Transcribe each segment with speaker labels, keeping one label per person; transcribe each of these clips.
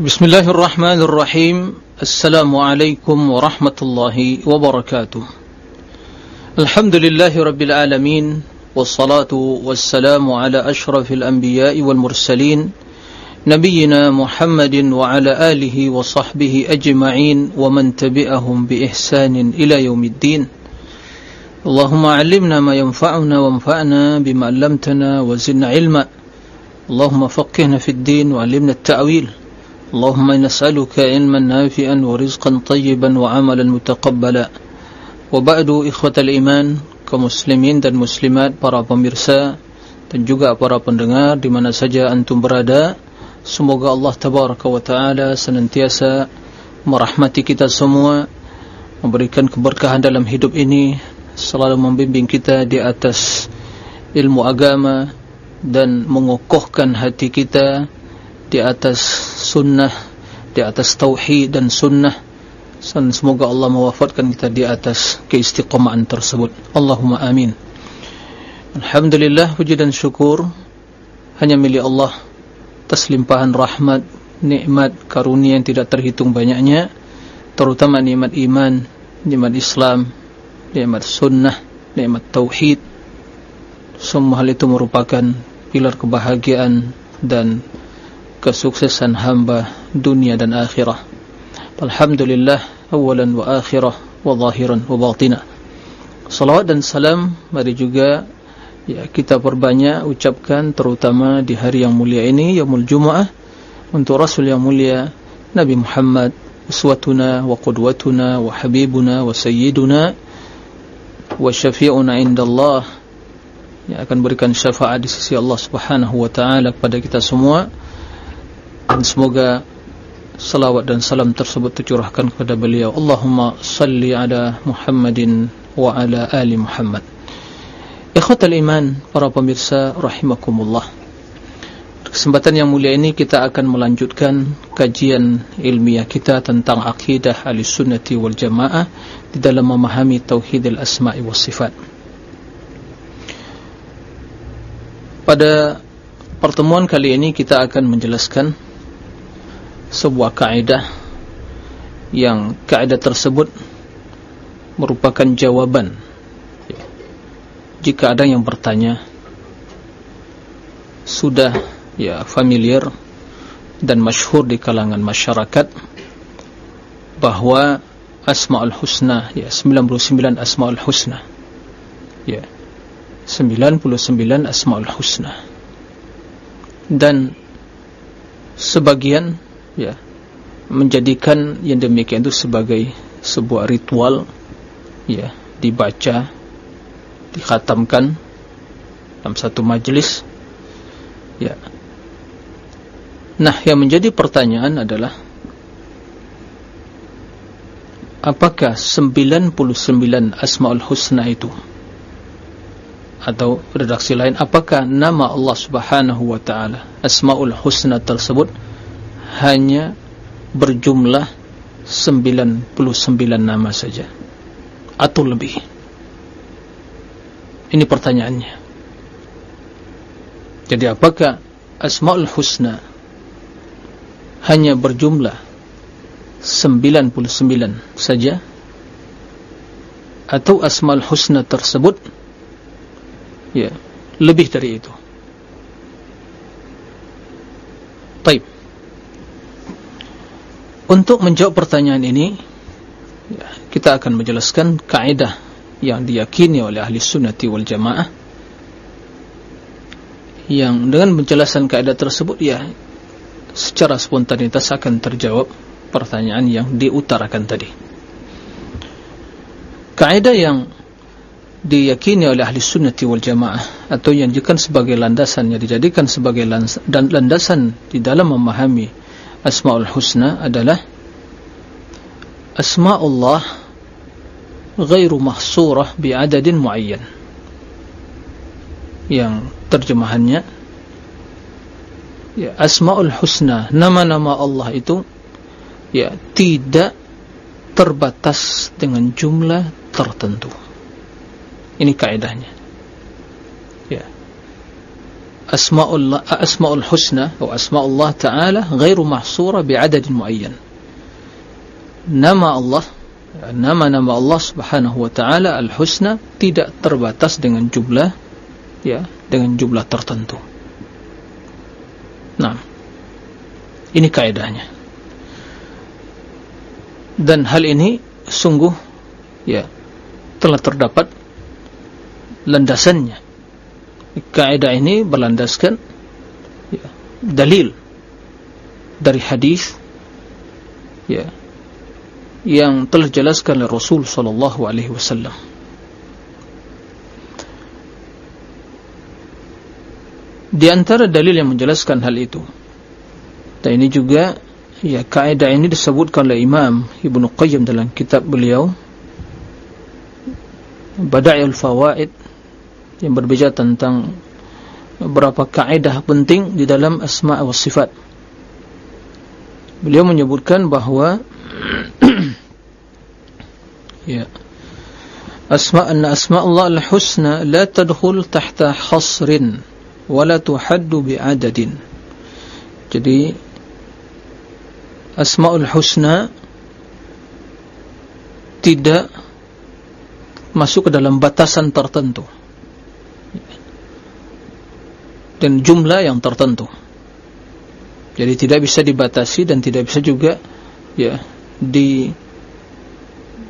Speaker 1: بسم الله الرحمن الرحيم السلام عليكم ورحمة الله وبركاته الحمد لله رب العالمين والصلاة والسلام على أشرف الأنبياء والمرسلين نبينا محمد وعلى آله وصحبه أجمعين ومن تبعهم بإحسان إلى يوم الدين اللهم علمنا ما ينفعنا وانفعنا بما علمتنا وزدنا علما اللهم فقهنا في الدين وعلمنا التأويل اللهم نسألك علما نافعا ورزقا طيبا وعملا متقبلا وبعد إخوة الإيمان كمسلمين dan muslimat para pemirsa dan juga para pendengar di mana saja antum berada semoga Allah tabaraka wa taala senantiasa merahmati kita semua memberikan keberkahan dalam hidup ini selalu membimbing kita di atas ilmu agama dan mengokohkan hati kita di atas sunnah di atas tauhid dan sunnah. Dan semoga Allah mewafatkan kita di atas keistiqomahan tersebut. Allahumma amin. Alhamdulillah puji dan syukur. Hanya milik Allah atas limpahan rahmat nikmat karunia yang tidak terhitung banyaknya terutama nikmat iman nikmat Islam nikmat sunnah nikmat tauhid. Semua hal itu merupakan pilar kebahagiaan dan kesuksesan hamba dunia dan akhirah. Alhamdulillah awalan wa akhirah wa zahiran wa batina. Salawat dan salam mari juga ya kita perbanyak ucapkan terutama di hari yang mulia ini yaumul jumaah untuk rasul yang mulia Nabi Muhammad uswatuna wa qudwatuna wa habibuna wa sayyiduna wa syafi'una indallah yang akan berikan syafaat di sisi Allah Subhanahu wa taala kepada kita semua dan semoga salawat dan salam tersebut tercurahkan kepada beliau. Allahumma salli ala Muhammadin wa ala ali Muhammad. Ikhwatal iman para pemirsa rahimakumullah. Kesempatan yang mulia ini kita akan melanjutkan kajian ilmiah kita tentang akidah al-sunnati wal jamaah di dalam memahami tauhid al-asma'i was sifat. Pada pertemuan kali ini kita akan menjelaskan sebuah kaidah yang kaidah tersebut merupakan jawaban. Jika ada yang bertanya sudah ya familiar dan masyhur di kalangan masyarakat bahwa asmaul husna ya 99 asmaul husna ya 99 asmaul husna. Dan sebagian ya. Menjadikan yang demikian itu sebagai sebuah ritual ya dibaca dikhatamkan dalam satu majlis ya. Nah yang menjadi pertanyaan adalah apakah 99 asmaul husna itu atau redaksi lain apakah nama Allah Subhanahu wa taala asmaul husna tersebut hanya berjumlah 99 nama saja. Atau lebih. Ini pertanyaannya. Jadi apakah Asma'ul Husna hanya berjumlah 99 saja? Atau Asma'ul Husna tersebut ya lebih dari itu? Taib untuk menjawab pertanyaan ini kita akan menjelaskan kaidah yang diyakini oleh ahli sunnati wal jamaah. Yang dengan penjelasan kaidah tersebut ya secara spontanitas akan terjawab pertanyaan yang diutarakan tadi. Kaidah yang diyakini oleh ahli sunnati wal jamaah atau yang dijadikan sebagai landasan yang dijadikan sebagai landasan di dalam memahami Asma'ul Husna adalah Asma'ullah Ghairu mahsurah bi'adadin mu'ayyan. Yang terjemahannya ya, Asma'ul Husna Nama-nama Allah itu ya Tidak terbatas dengan jumlah tertentu. Ini kaedahnya Ya asma'ul asma'ul husna atau asma'ullah taala ghairu mahsura bi'adadin muayyan. Nama Allah nama-nama Allah Subhanahu wa taala al-husna tidak terbatas dengan jumlah ya dengan jumlah tertentu. Nah ini kaidahnya. Dan hal ini sungguh ya telah terdapat landasannya kaidah ini berlandaskan ya, dalil dari hadis ya yang telah jelaskan oleh Rasul sallallahu alaihi wasallam. Di antara dalil yang menjelaskan hal itu dan ini juga ya kaidah ini disebutkan oleh Imam Ibnu Qayyim dalam kitab beliau Bada'il Fawaid yang berbicara tentang beberapa kaidah penting di dalam asma wa sifat. Beliau menyebutkan bahawa ya asma anna asma Allah al-husna la tadkhul tahta hasrin wa la tuhaddu bi'adadin. Jadi asmaul husna tidak masuk ke dalam batasan tertentu dan jumlah yang tertentu. Jadi tidak bisa dibatasi dan tidak bisa juga ya di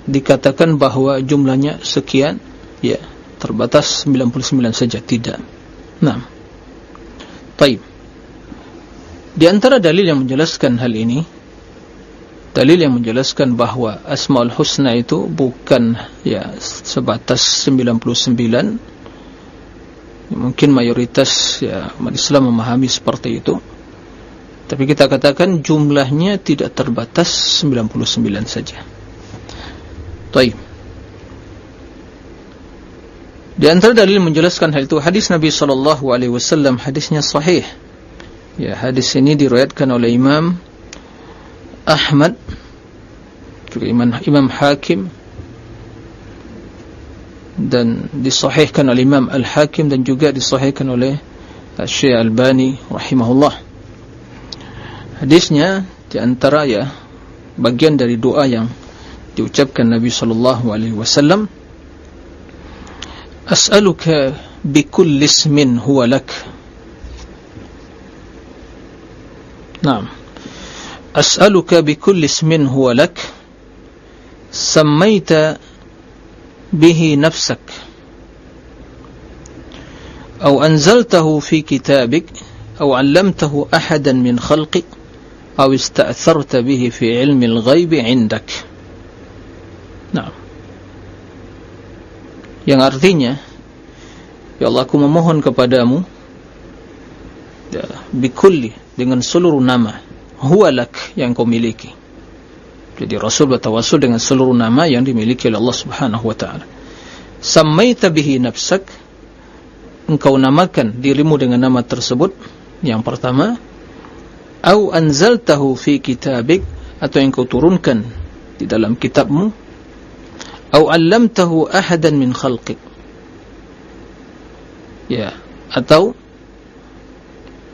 Speaker 1: dikatakan bahawa jumlahnya sekian ya terbatas 99 saja tidak. Nah. Baik. Di antara dalil yang menjelaskan hal ini dalil yang menjelaskan bahawa Asmaul Husna itu bukan ya sebatas 99 mungkin mayoritas ya umat Islam memahami seperti itu. Tapi kita katakan jumlahnya tidak terbatas 99 saja. Taib. Di antara dalil menjelaskan hal itu hadis Nabi wasallam hadisnya sahih. Ya hadis ini diriwayatkan oleh Imam Ahmad juga Imam Imam Hakim dan disahihkan oleh Imam Al-Hakim dan juga disahihkan oleh Syekh Al-Bani rahimahullah. Hadisnya di antara ya bagian dari doa yang diucapkan Nabi sallallahu alaihi wasallam As'aluka bikulli ismin huwa lak. Naam. As'aluka bikulli ismin huwa lak. Sammaita به نفسك أو أنزلته في كتابك أو علمته أحدا من خلقك أو استأثرت به في علم الغيب عندك نعم yang artinya ya Allah aku memohon kepadamu ya, bikulli dengan seluruh nama huwalak yang kau miliki Jadi Rasul bertawasul dengan seluruh nama yang dimiliki oleh Allah Subhanahu wa taala. Samaita bihi nafsak engkau namakan dirimu dengan nama tersebut. Yang pertama au anzaltahu fi kitabik atau yang kau turunkan di dalam kitabmu. Au 'allamtahu ahadan min khalqik. Ya atau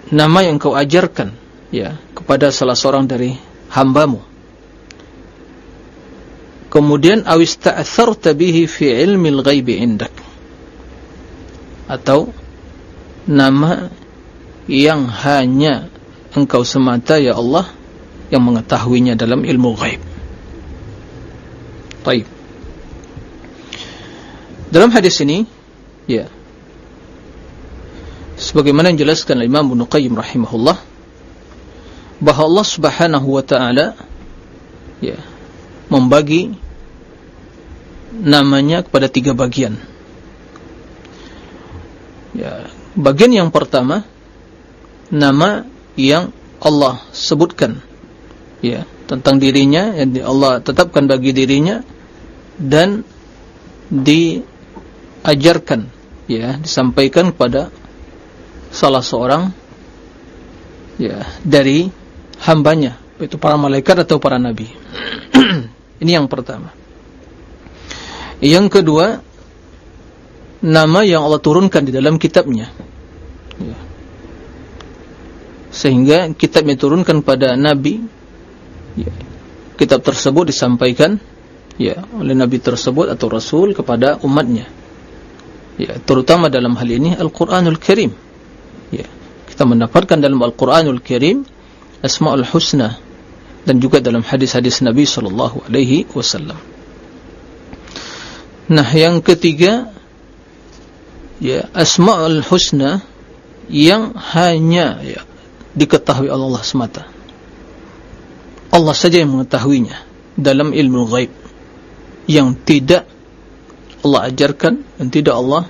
Speaker 1: nama yang kau ajarkan ya kepada salah seorang dari hambamu kemudian awista'atharta bihi fi ilmil ghaibi indak. Atau nama yang hanya engkau semata ya Allah yang mengetahuinya dalam ilmu ghaib. Baik. Dalam hadis ini ya sebagaimana yang jelaskan Imam Ibnu Qayyim rahimahullah bahawa Allah Subhanahu wa taala ya membagi namanya kepada tiga bagian. Ya, bagian yang pertama nama yang Allah sebutkan ya tentang dirinya yang Allah tetapkan bagi dirinya dan diajarkan ya disampaikan kepada salah seorang ya dari hambanya itu para malaikat atau para nabi Ini yang pertama. Yang kedua, nama yang Allah turunkan di dalam kitabnya. Ya. sehingga kitab yang diturunkan pada nabi ya, kitab tersebut disampaikan ya oleh nabi tersebut atau rasul kepada umatnya ya terutama dalam hal ini Al-Qur'anul Karim ya kita mendapatkan dalam Al-Qur'anul Karim Asmaul Husna dan juga dalam hadis-hadis Nabi sallallahu alaihi wasallam. Nah, yang ketiga ya Asmaul Husna yang hanya ya diketahui Allah semata. Allah saja yang mengetahuinya dalam ilmu ghaib yang tidak Allah ajarkan dan tidak Allah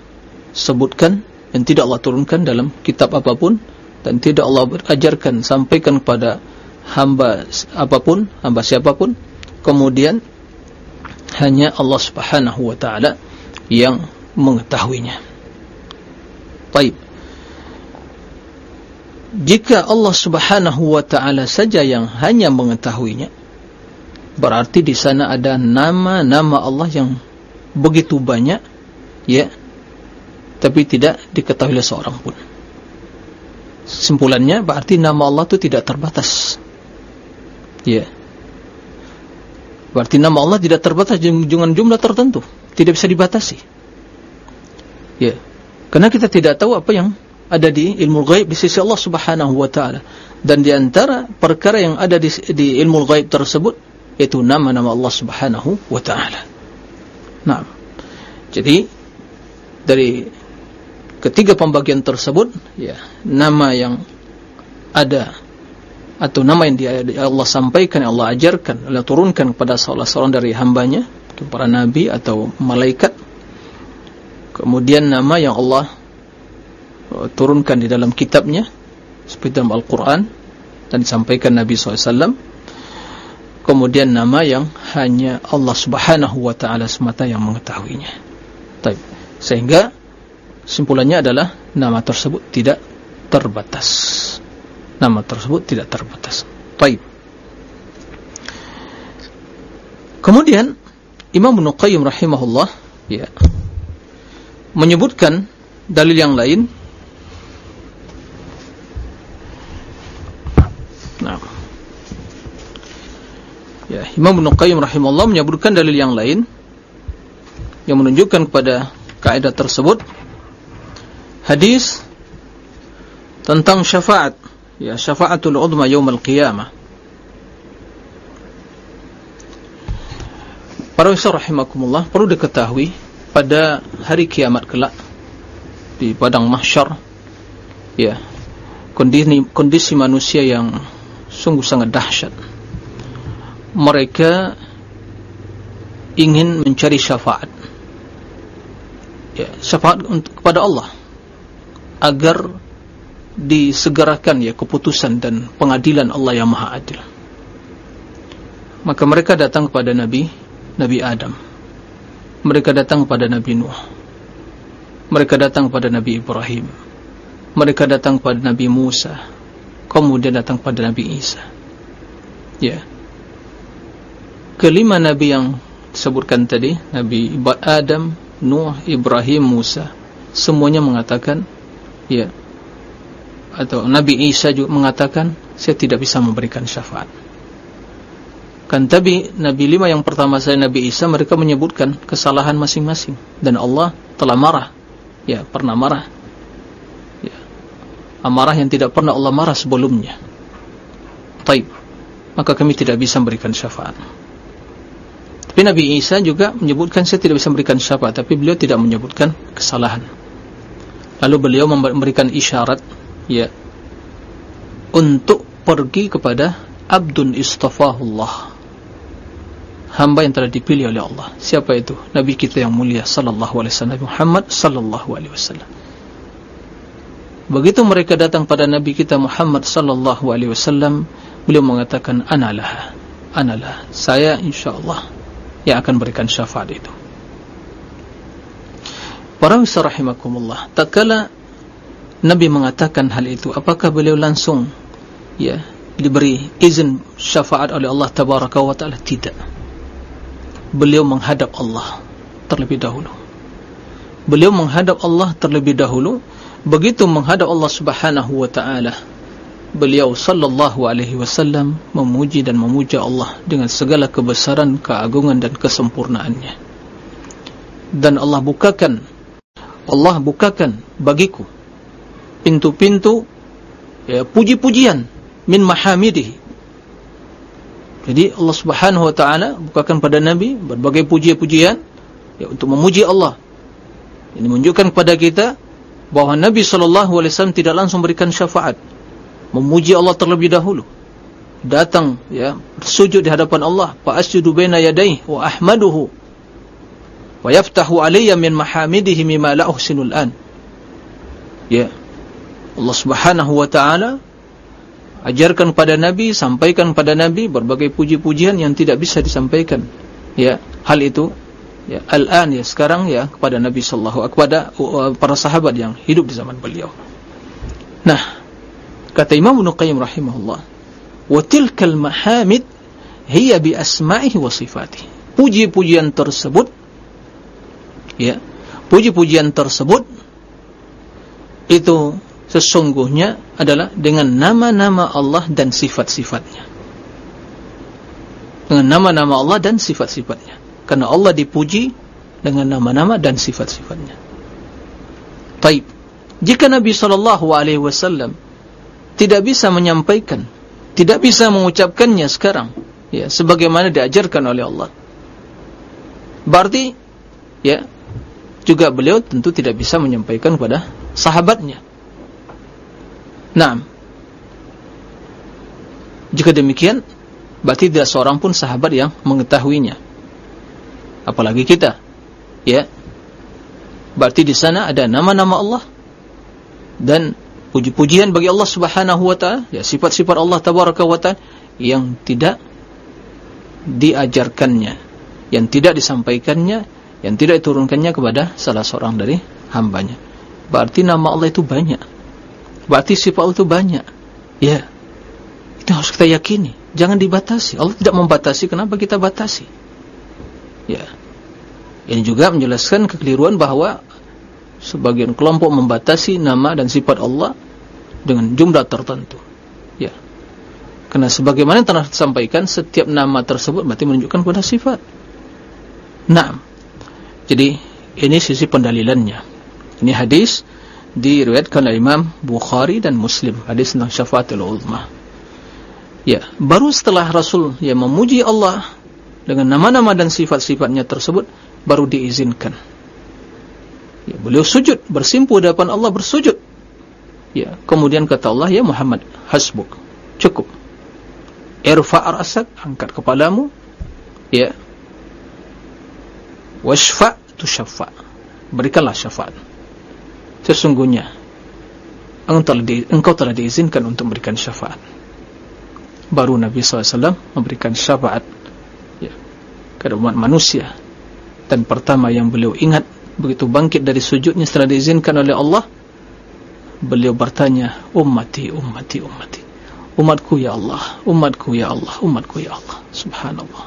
Speaker 1: sebutkan dan tidak Allah turunkan dalam kitab apapun dan tidak Allah ajarkan sampaikan kepada hamba apapun, hamba siapapun, kemudian hanya Allah Subhanahu wa taala yang mengetahuinya. Baik. Jika Allah Subhanahu wa taala saja yang hanya mengetahuinya, berarti di sana ada nama-nama Allah yang begitu banyak ya tapi tidak diketahui oleh seorang pun. Simpulannya berarti nama Allah itu tidak terbatas. Ya. Berarti nama Allah tidak terbatas dengan jumlah tertentu, tidak bisa dibatasi. Ya. Karena kita tidak tahu apa yang ada di ilmu ghaib di sisi Allah Subhanahu wa taala. Dan di antara perkara yang ada di, di ilmu ghaib tersebut yaitu nama-nama Allah Subhanahu wa taala. Nah. Jadi dari ketiga pembagian tersebut ya, nama yang ada atau nama yang dia Allah sampaikan, Allah ajarkan, Allah turunkan kepada salah seorang dari hambanya, para nabi atau malaikat. Kemudian nama yang Allah uh, turunkan di dalam kitabnya, seperti dalam Al-Quran, dan disampaikan Nabi SAW. Kemudian nama yang hanya Allah Subhanahu Wa Taala semata yang mengetahuinya. Taib. Sehingga simpulannya adalah nama tersebut tidak terbatas nama tersebut tidak terbatas. Baik. Kemudian Imam Ibnu Qayyim rahimahullah ya menyebutkan dalil yang lain. Nah. Ya, Imam Ibnu Qayyim rahimahullah menyebutkan dalil yang lain yang menunjukkan kepada kaidah tersebut hadis tentang syafaat ya syafaatul udma yaumil qiyamah. Para usaha rahimakumullah perlu diketahui pada hari kiamat kelak di padang mahsyar ya kondisi kondisi manusia yang sungguh sangat dahsyat. Mereka ingin mencari syafaat. Ya syafaat untuk kepada Allah agar disegerakan ya keputusan dan pengadilan Allah yang maha adil. Maka mereka datang kepada Nabi Nabi Adam. Mereka datang kepada Nabi Nuh. Mereka datang kepada Nabi Ibrahim. Mereka datang kepada Nabi Musa. Kemudian datang kepada Nabi Isa. Ya. Kelima Nabi yang disebutkan tadi Nabi Adam Nuh Ibrahim Musa semuanya mengatakan ya atau Nabi Isa juga mengatakan saya tidak bisa memberikan syafaat. Kan tapi Nabi lima yang pertama saya Nabi Isa mereka menyebutkan kesalahan masing-masing. Dan Allah telah marah. Ya pernah marah. Ya. Amarah yang tidak pernah Allah marah sebelumnya. Taib. Maka kami tidak bisa memberikan syafaat. Tapi Nabi Isa juga menyebutkan saya tidak bisa memberikan syafaat. Tapi beliau tidak menyebutkan kesalahan. Lalu beliau memberikan isyarat ya. Untuk pergi kepada abdun istafahullah. Hamba yang telah dipilih oleh Allah. Siapa itu? Nabi kita yang mulia sallallahu alaihi wasallam. Muhammad sallallahu alaihi wasallam. Begitu mereka datang pada nabi kita Muhammad sallallahu alaihi wasallam beliau mengatakan analah analah saya insyaallah yang akan berikan syafaat itu. Para tak kala Nabi mengatakan hal itu. Apakah beliau langsung ya diberi izin syafaat oleh Allah tabaraka wa taala? Tidak. Beliau menghadap Allah terlebih dahulu. Beliau menghadap Allah terlebih dahulu. Begitu menghadap Allah subhanahu wa taala beliau sallallahu alaihi wasallam memuji dan memuja Allah dengan segala kebesaran, keagungan dan kesempurnaannya. Dan Allah bukakan Allah bukakan bagiku pintu-pintu ya, puji-pujian min mahamidihi. Jadi Allah Subhanahu wa taala bukakan pada nabi berbagai puji-pujian ya untuk memuji Allah. Ini menunjukkan kepada kita bahawa Nabi wasallam tidak langsung berikan syafaat memuji Allah terlebih dahulu datang ya sujud di hadapan Allah fa asjudu baina yadayhi wa ahmaduhu wa yaftahu alayya min mahamidihi mimma la uhsinul an ya Allah Subhanahu wa taala ajarkan pada nabi sampaikan pada nabi berbagai puji-pujian yang tidak bisa disampaikan. Ya hal itu ya al-an ya sekarang ya kepada nabi sallallahu kepada uh, para sahabat yang hidup di zaman beliau. Nah kata Imam Ibn Qayyim rahimahullah hiya bi asma'ihi wa sifatihi. Puji-pujian tersebut ya puji-pujian tersebut itu sesungguhnya adalah dengan nama-nama Allah dan sifat-sifatnya dengan nama-nama Allah dan sifat-sifatnya karena Allah dipuji dengan nama-nama dan sifat-sifatnya taib jika Nabi SAW tidak bisa menyampaikan, tidak bisa mengucapkannya sekarang, ya, sebagaimana diajarkan oleh Allah. Berarti, ya, juga beliau tentu tidak bisa menyampaikan kepada sahabatnya. Nah, jika demikian, berarti tidak seorang pun sahabat yang mengetahuinya. Apalagi kita, ya. Berarti di sana ada nama-nama Allah dan puji-pujian bagi Allah Subhanahu wa taala ya sifat-sifat Allah tabaraka wa taala yang tidak diajarkannya yang tidak disampaikannya yang tidak diturunkannya kepada salah seorang dari hambanya berarti nama Allah itu banyak berarti sifat Allah itu banyak ya itu harus kita yakini jangan dibatasi Allah tidak membatasi kenapa kita batasi ya ini juga menjelaskan kekeliruan bahawa sebagian kelompok membatasi nama dan sifat Allah dengan jumlah tertentu. Ya. Karena sebagaimana telah disampaikan setiap nama tersebut berarti menunjukkan pada sifat. Nah. Jadi ini sisi pendalilannya. Ini hadis diriwayatkan oleh Imam Bukhari dan Muslim. Hadis tentang syafaatul uzma. Ya, baru setelah Rasul yang memuji Allah dengan nama-nama dan sifat-sifatnya tersebut baru diizinkan. Ya, beliau sujud bersimpu di depan Allah bersujud. Ya kemudian kata Allah ya Muhammad hasbuk cukup. Irfa' ra'sak angkat kepalamu. Ya washfa' tushaffa' berikanlah syafaat sesungguhnya engkau telah, diizinkan untuk memberikan syafaat. Baru Nabi SAW memberikan syafaat ya, kepada umat manusia. Dan pertama yang beliau ingat begitu bangkit dari sujudnya setelah diizinkan oleh Allah beliau bertanya ummati ummati ummati umatku ya Allah umatku ya Allah umatku ya Allah. Subhanallah.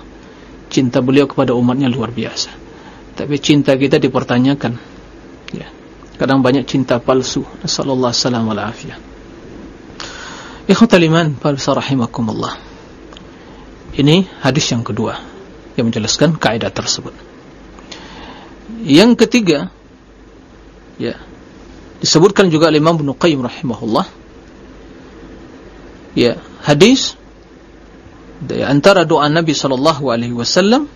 Speaker 1: Cinta beliau kepada umatnya luar biasa. Tapi cinta kita dipertanyakan ya kadang banyak cinta palsu. Sallallahu alaihi wa afiyah ikhwatal iman rahimakumullah. Ini hadis yang kedua yang menjelaskan kaidah tersebut. Yang ketiga ya disebutkan juga oleh Imam Ibnu Qayyim rahimahullah. Ya hadis di antara doa Nabi sallallahu alaihi wasallam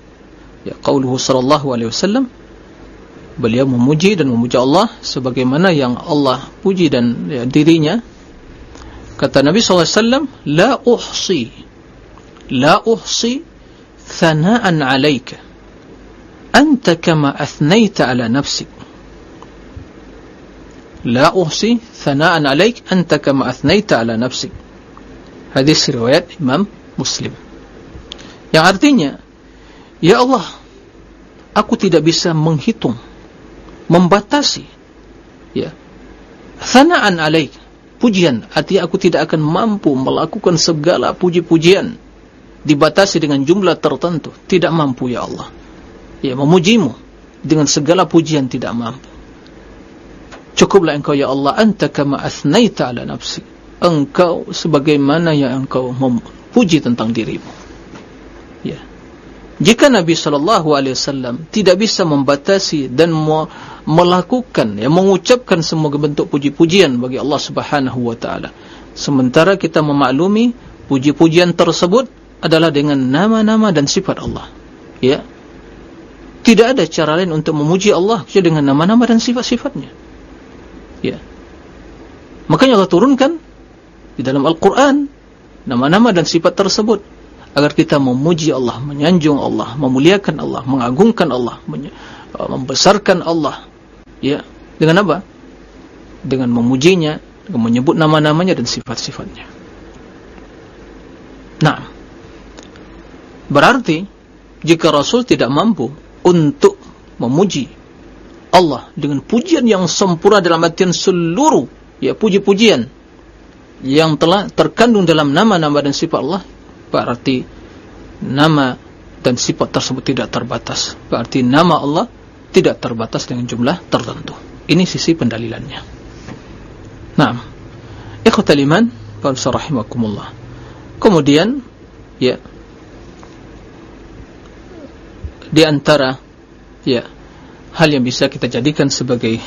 Speaker 1: ya qauluhu sallallahu alaihi wasallam beliau memuji dan memuja Allah sebagaimana yang Allah puji dan ya, dirinya. Kata Nabi SAW la uhsi la uhsi thana'an alaika. Anta kama athnayta ala nafsi la uhsi thana'an alaik anta kama athnayta ala nafsi hadis riwayat Imam Muslim. Yang artinya Ya Allah aku tidak bisa menghitung membatasi. Ya. Thana'an alaik. Pujian. Artinya aku tidak akan mampu melakukan segala puji-pujian dibatasi dengan jumlah tertentu. Tidak mampu ya Allah. Ya memujimu dengan segala pujian tidak mampu. Cukuplah engkau ya Allah anta kama athnaita ala nafsi. Engkau sebagaimana yang engkau memuji tentang dirimu. Ya jika Nabi wasallam tidak bisa membatasi dan melakukan ya mengucapkan semua bentuk puji-pujian bagi Allah Subhanahu wa taala sementara kita memaklumi puji-pujian tersebut adalah dengan nama-nama dan sifat Allah ya. Tidak ada cara lain untuk memuji Allah kecuali dengan nama-nama dan sifat-sifatnya ya. Makanya Allah turunkan di dalam Al-Quran nama-nama dan sifat tersebut agar kita memuji Allah, menyanjung Allah, memuliakan Allah, mengagungkan Allah, uh, membesarkan Allah. Ya, dengan apa? Dengan memujinya, dengan menyebut nama-namanya dan sifat-sifatnya. Nah, berarti jika Rasul tidak mampu untuk memuji Allah dengan pujian yang sempurna dalam artian seluruh ya puji-pujian yang telah terkandung dalam nama-nama dan sifat Allah berarti nama dan sifat tersebut tidak terbatas. Berarti nama Allah tidak terbatas dengan jumlah tertentu. Ini sisi pendalilannya. Nah ikhwatal iman rahimakumullah. Kemudian ya di antara ya hal yang bisa kita jadikan sebagai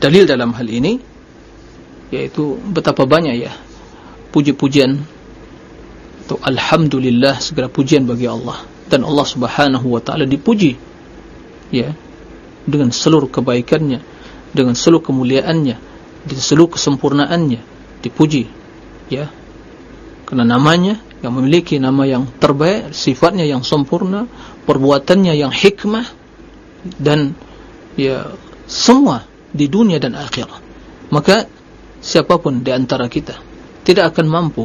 Speaker 1: dalil dalam hal ini yaitu betapa banyak ya puji-pujian atau alhamdulillah segala pujian bagi Allah. Dan Allah Subhanahu wa taala dipuji. Ya. Dengan seluruh kebaikannya dengan seluruh kemuliaannya dengan seluruh kesempurnaannya dipuji. Ya. Karena namanya yang memiliki nama yang terbaik sifatnya yang sempurna perbuatannya yang hikmah dan ya semua di dunia dan akhirat. Maka siapapun di antara kita tidak akan mampu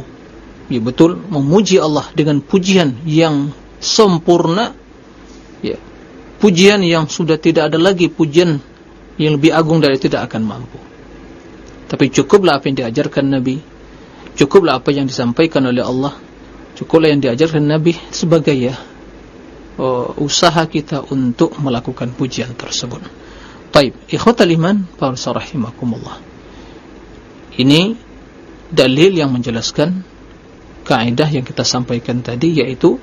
Speaker 1: ya betul. Memuji Allah dengan pujian yang sempurna. Ya. Pujian yang sudah tidak ada lagi pujian yang lebih agung dari tidak akan mampu. Tapi cukuplah apa yang diajarkan Nabi. Cukuplah apa yang disampaikan oleh Allah. Cukuplah yang diajarkan Nabi sebagai ya uh, usaha kita untuk melakukan pujian tersebut. Taib. Ikhwatal iman para rahimakumullah. Ini dalil yang menjelaskan kaidah yang kita sampaikan tadi yaitu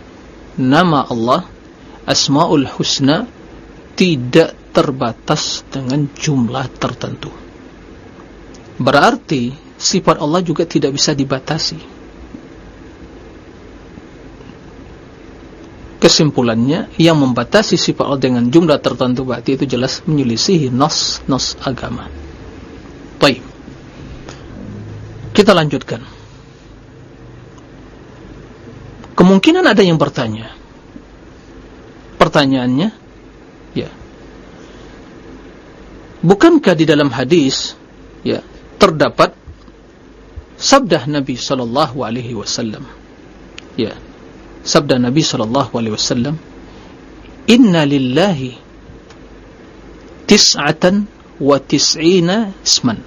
Speaker 1: nama Allah Asmaul Husna tidak terbatas dengan jumlah tertentu. Berarti sifat Allah juga tidak bisa dibatasi. Kesimpulannya yang membatasi sifat Allah dengan jumlah tertentu berarti itu jelas menyelisihi nas-nas agama. Baik. Kita lanjutkan. Kemungkinan ada yang bertanya. Pertanyaannya, ya. Bukankah di dalam hadis, ya, terdapat sabda Nabi sallallahu alaihi wasallam? Ya. Sabda Nabi sallallahu alaihi wasallam, "Inna lillahi tis'atan wa tis'ina isman."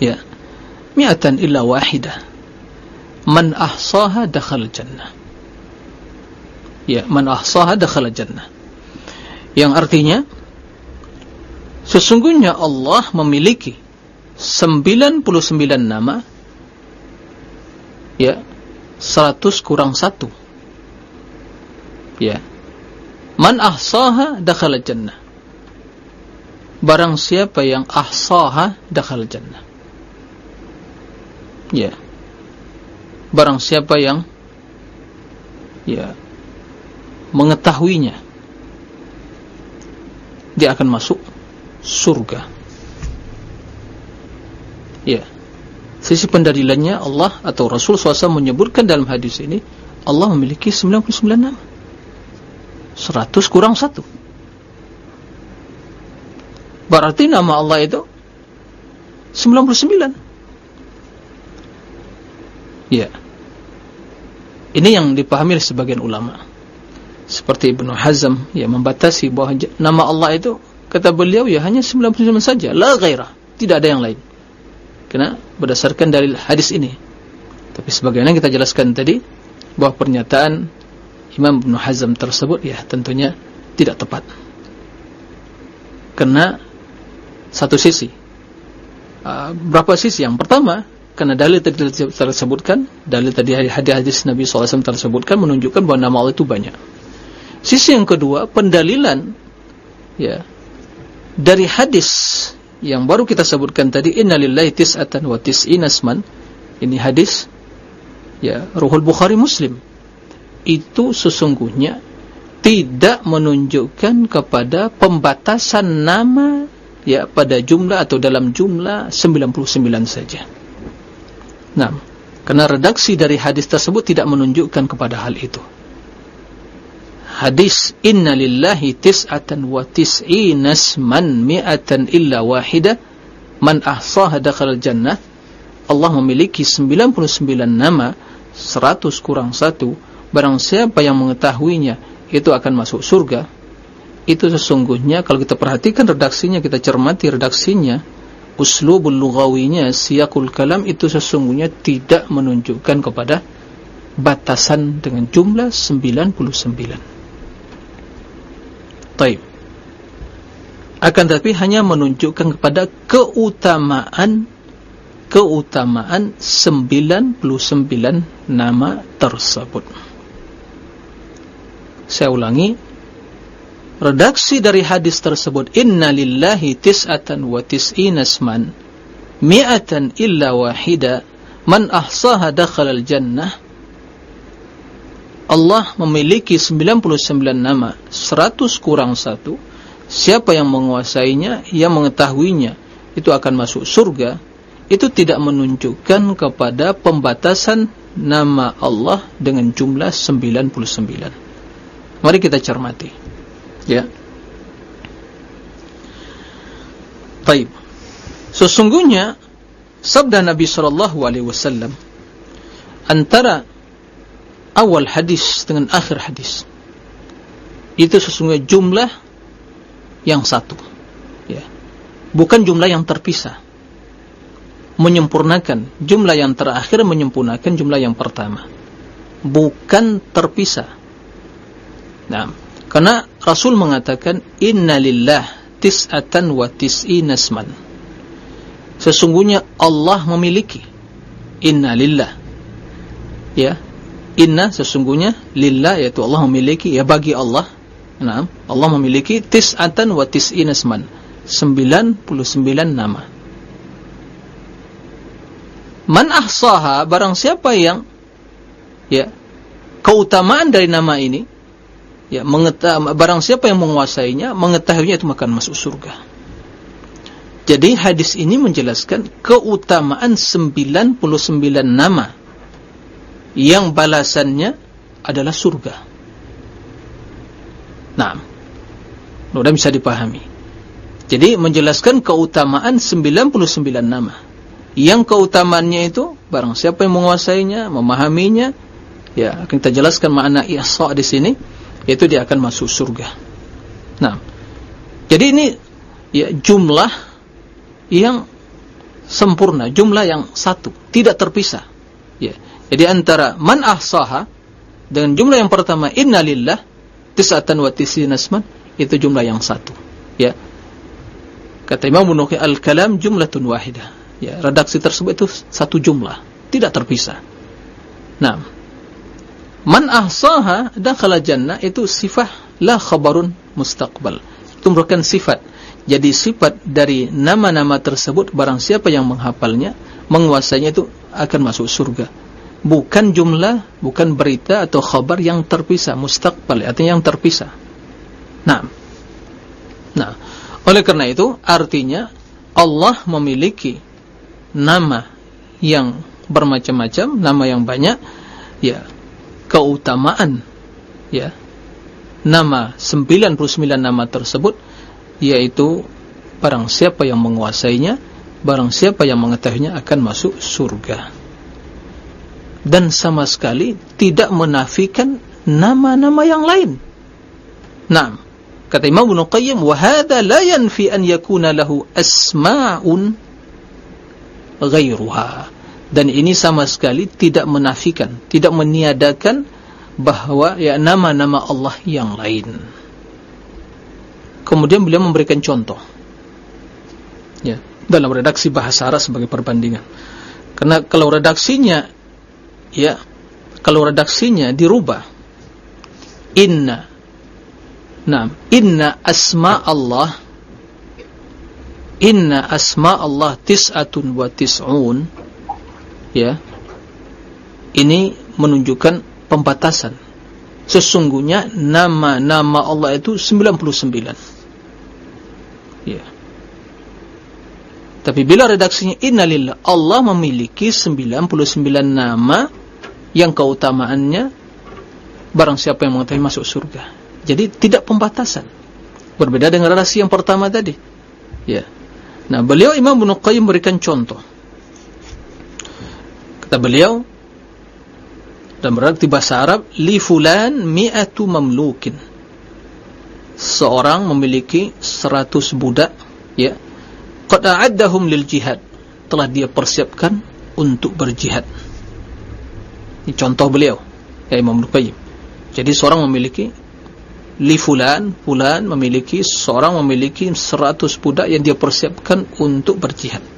Speaker 1: Ya. Mi'atan illa wahidah man ahsaha dakhal jannah. Ya man ahsaha dakhal jannah. Yang artinya sesungguhnya Allah memiliki 99 nama ya 100 kurang 1 ya. Man ahsaha dakhal jannah. Barang siapa yang ahsaha dakhal jannah. Ya barang siapa yang ya mengetahuinya dia akan masuk surga. Ya sisi pendalilannya Allah atau Rasul SAW menyebutkan dalam hadis ini Allah memiliki 99 nama. 100 kurang 1 berarti nama Allah itu 99 ya ini yang dipahami oleh sebagian ulama. Seperti Ibn Hazm yang membatasi bahawa nama Allah itu kata beliau ya hanya 99 saja, la ghairah, tidak ada yang lain. Karena berdasarkan dalil hadis ini. Tapi sebagaimana kita jelaskan tadi bahawa pernyataan Imam Ibn Hazm tersebut ya tentunya tidak tepat. Karena satu sisi uh, berapa sisi yang pertama karena dalil tadi tersebutkan dalil tadi hadis-hadis Nabi SAW tersebutkan menunjukkan bahawa nama Allah itu banyak sisi yang kedua pendalilan ya dari hadis yang baru kita sebutkan tadi innalillahi tis'atan wa asman ini hadis ya Ruhul Bukhari Muslim itu sesungguhnya tidak menunjukkan kepada pembatasan nama ya pada jumlah atau dalam jumlah 99 saja. Nah, karena redaksi dari hadis tersebut tidak menunjukkan kepada hal itu. Hadis inna lillahi tis'atan wa tis'ina asman mi'atan illa wahida man ahsaha dakhala jannah. Allah memiliki 99 nama 100 kurang 1 barang siapa yang mengetahuinya itu akan masuk surga. Itu sesungguhnya kalau kita perhatikan redaksinya kita cermati redaksinya uslubul lughawinya siyakul kalam itu sesungguhnya tidak menunjukkan kepada batasan dengan jumlah 99 taib. Akan tapi hanya menunjukkan kepada keutamaan keutamaan 99 nama tersebut. Saya ulangi redaksi dari hadis tersebut inna lillahi tis'atan wa tis'ina asman mi'atan illa wahida man ahsaha dakhala al-jannah Allah memiliki 99 nama 100 kurang 1 siapa yang menguasainya yang mengetahuinya itu akan masuk surga. Itu tidak menunjukkan kepada pembatasan nama Allah dengan jumlah 99 Mari kita cermati. Ya. Baik. Sesungguhnya sabda Nabi sallallahu alaihi wasallam antara awal hadis dengan akhir hadis itu sesungguhnya jumlah yang satu. Ya. Bukan jumlah yang terpisah. Menyempurnakan jumlah yang terakhir menyempurnakan jumlah yang pertama. Bukan terpisah. Nah, karena Rasul mengatakan Inna lillah tis'atan wa tis'ina asman. Sesungguhnya Allah memiliki Inna lillah. Ya. Inna sesungguhnya lillah yaitu Allah memiliki ya bagi Allah. Nah, Allah memiliki tis'atan wa tis'ina asman. 99 nama. Man ahsaha barang siapa yang ya keutamaan dari nama ini ya mengetahui barang siapa yang menguasainya mengetahuinya itu akan masuk surga. Jadi hadis ini menjelaskan keutamaan 99 nama yang balasannya adalah surga. Nah mudah bisa dipahami. Jadi menjelaskan keutamaan 99 nama. Yang keutamaannya itu barang siapa yang menguasainya memahaminya ya akan kita jelaskan makna ihsa di sini itu dia akan masuk surga. Nah, jadi ini ya jumlah yang sempurna, jumlah yang satu, tidak terpisah. Ya, jadi antara man ahsaha dengan jumlah yang pertama innalillah tis'atan wa tis'ina itu jumlah yang satu. Ya. Kata Imam Bunuki al-kalam jumlatun wahidah. Ya, redaksi tersebut itu satu jumlah, tidak terpisah. Nah, Man ahsaha dakhala jannah itu sifat la khabarun mustaqbal. Itu merupakan sifat. Jadi sifat dari nama-nama tersebut barang siapa yang menghafalnya, menguasainya itu akan masuk surga. Bukan jumlah, bukan berita atau khabar yang terpisah, mustaqbal artinya yang terpisah. Nah. Nah, oleh karena itu artinya Allah memiliki nama yang bermacam-macam, nama yang banyak, ya keutamaan ya. Nama 99 nama tersebut yaitu barang siapa yang menguasainya barang siapa yang mengetahuinya akan masuk surga. Dan sama sekali tidak menafikan nama-nama yang lain. Nah kata Imam Ibn Qayyim wa hadha la yanfi an yakuna lahu asma'un ghairuha dan ini sama sekali tidak menafikan, tidak meniadakan bahawa ya nama-nama Allah yang lain. Kemudian beliau memberikan contoh. Ya, dalam redaksi bahasa Arab sebagai perbandingan karena kalau redaksinya ya kalau redaksinya dirubah inna nah inna asma Allah inna asma Allah tis'atun wa tis'un ya ini menunjukkan pembatasan. Sesungguhnya nama-nama Allah itu 99 ya. Tapi bila redaksinya innalillah Allah memiliki 99 nama yang keutamaannya barang siapa yang mengetahui masuk surga. Jadi tidak pembatasan. Berbeda dengan redaksi yang pertama tadi. Ya. Nah beliau Imam Ibn Qayyim berikan contoh kata beliau dan berarti bahasa Arab li fulan mi'atu mamlukin. Seorang memiliki seratus budak ya qad a'addahum lil jihad. Telah dia persiapkan untuk berjihad. Ini contoh beliau ya Imam Nuqayyim jadi seorang memiliki li fulan fulan memiliki seorang memiliki seratus budak yang dia persiapkan untuk berjihad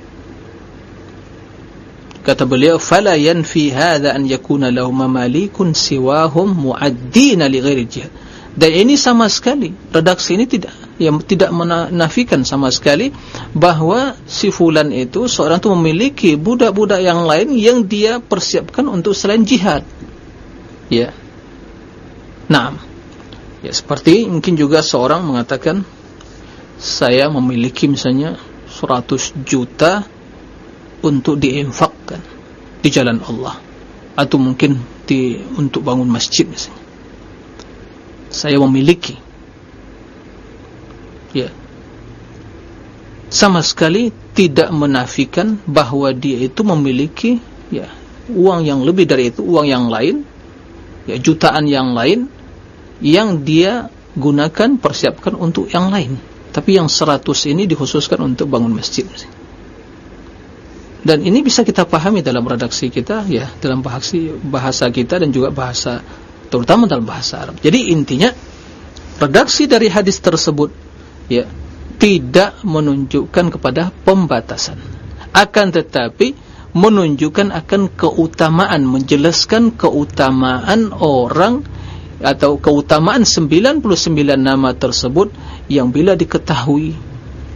Speaker 1: kata beliau fala yanfi hadha an yakuna lahum mamalikun siwahum muaddin li ghairi jihad. Dan ini sama sekali redaksi ini tidak yang tidak menafikan sama sekali bahawa si fulan itu seorang itu memiliki budak-budak yang lain yang dia persiapkan untuk selain jihad. Ya. Nah ya seperti mungkin juga seorang mengatakan saya memiliki misalnya 100 juta untuk diinfakkan di jalan Allah. Atau mungkin di untuk bangun masjid misalnya. Saya memiliki. Ya. Sama sekali tidak menafikan bahawa dia itu memiliki ya uang yang lebih dari itu uang yang lain ya jutaan yang lain yang dia gunakan persiapkan untuk yang lain. Tapi yang seratus ini dikhususkan untuk bangun masjid misalnya dan ini bisa kita pahami dalam redaksi kita ya dalam bahasa bahasa kita dan juga bahasa terutama dalam bahasa Arab. Jadi intinya redaksi dari hadis tersebut ya tidak menunjukkan kepada pembatasan. Akan tetapi menunjukkan akan keutamaan menjelaskan keutamaan orang atau keutamaan 99 nama tersebut yang bila diketahui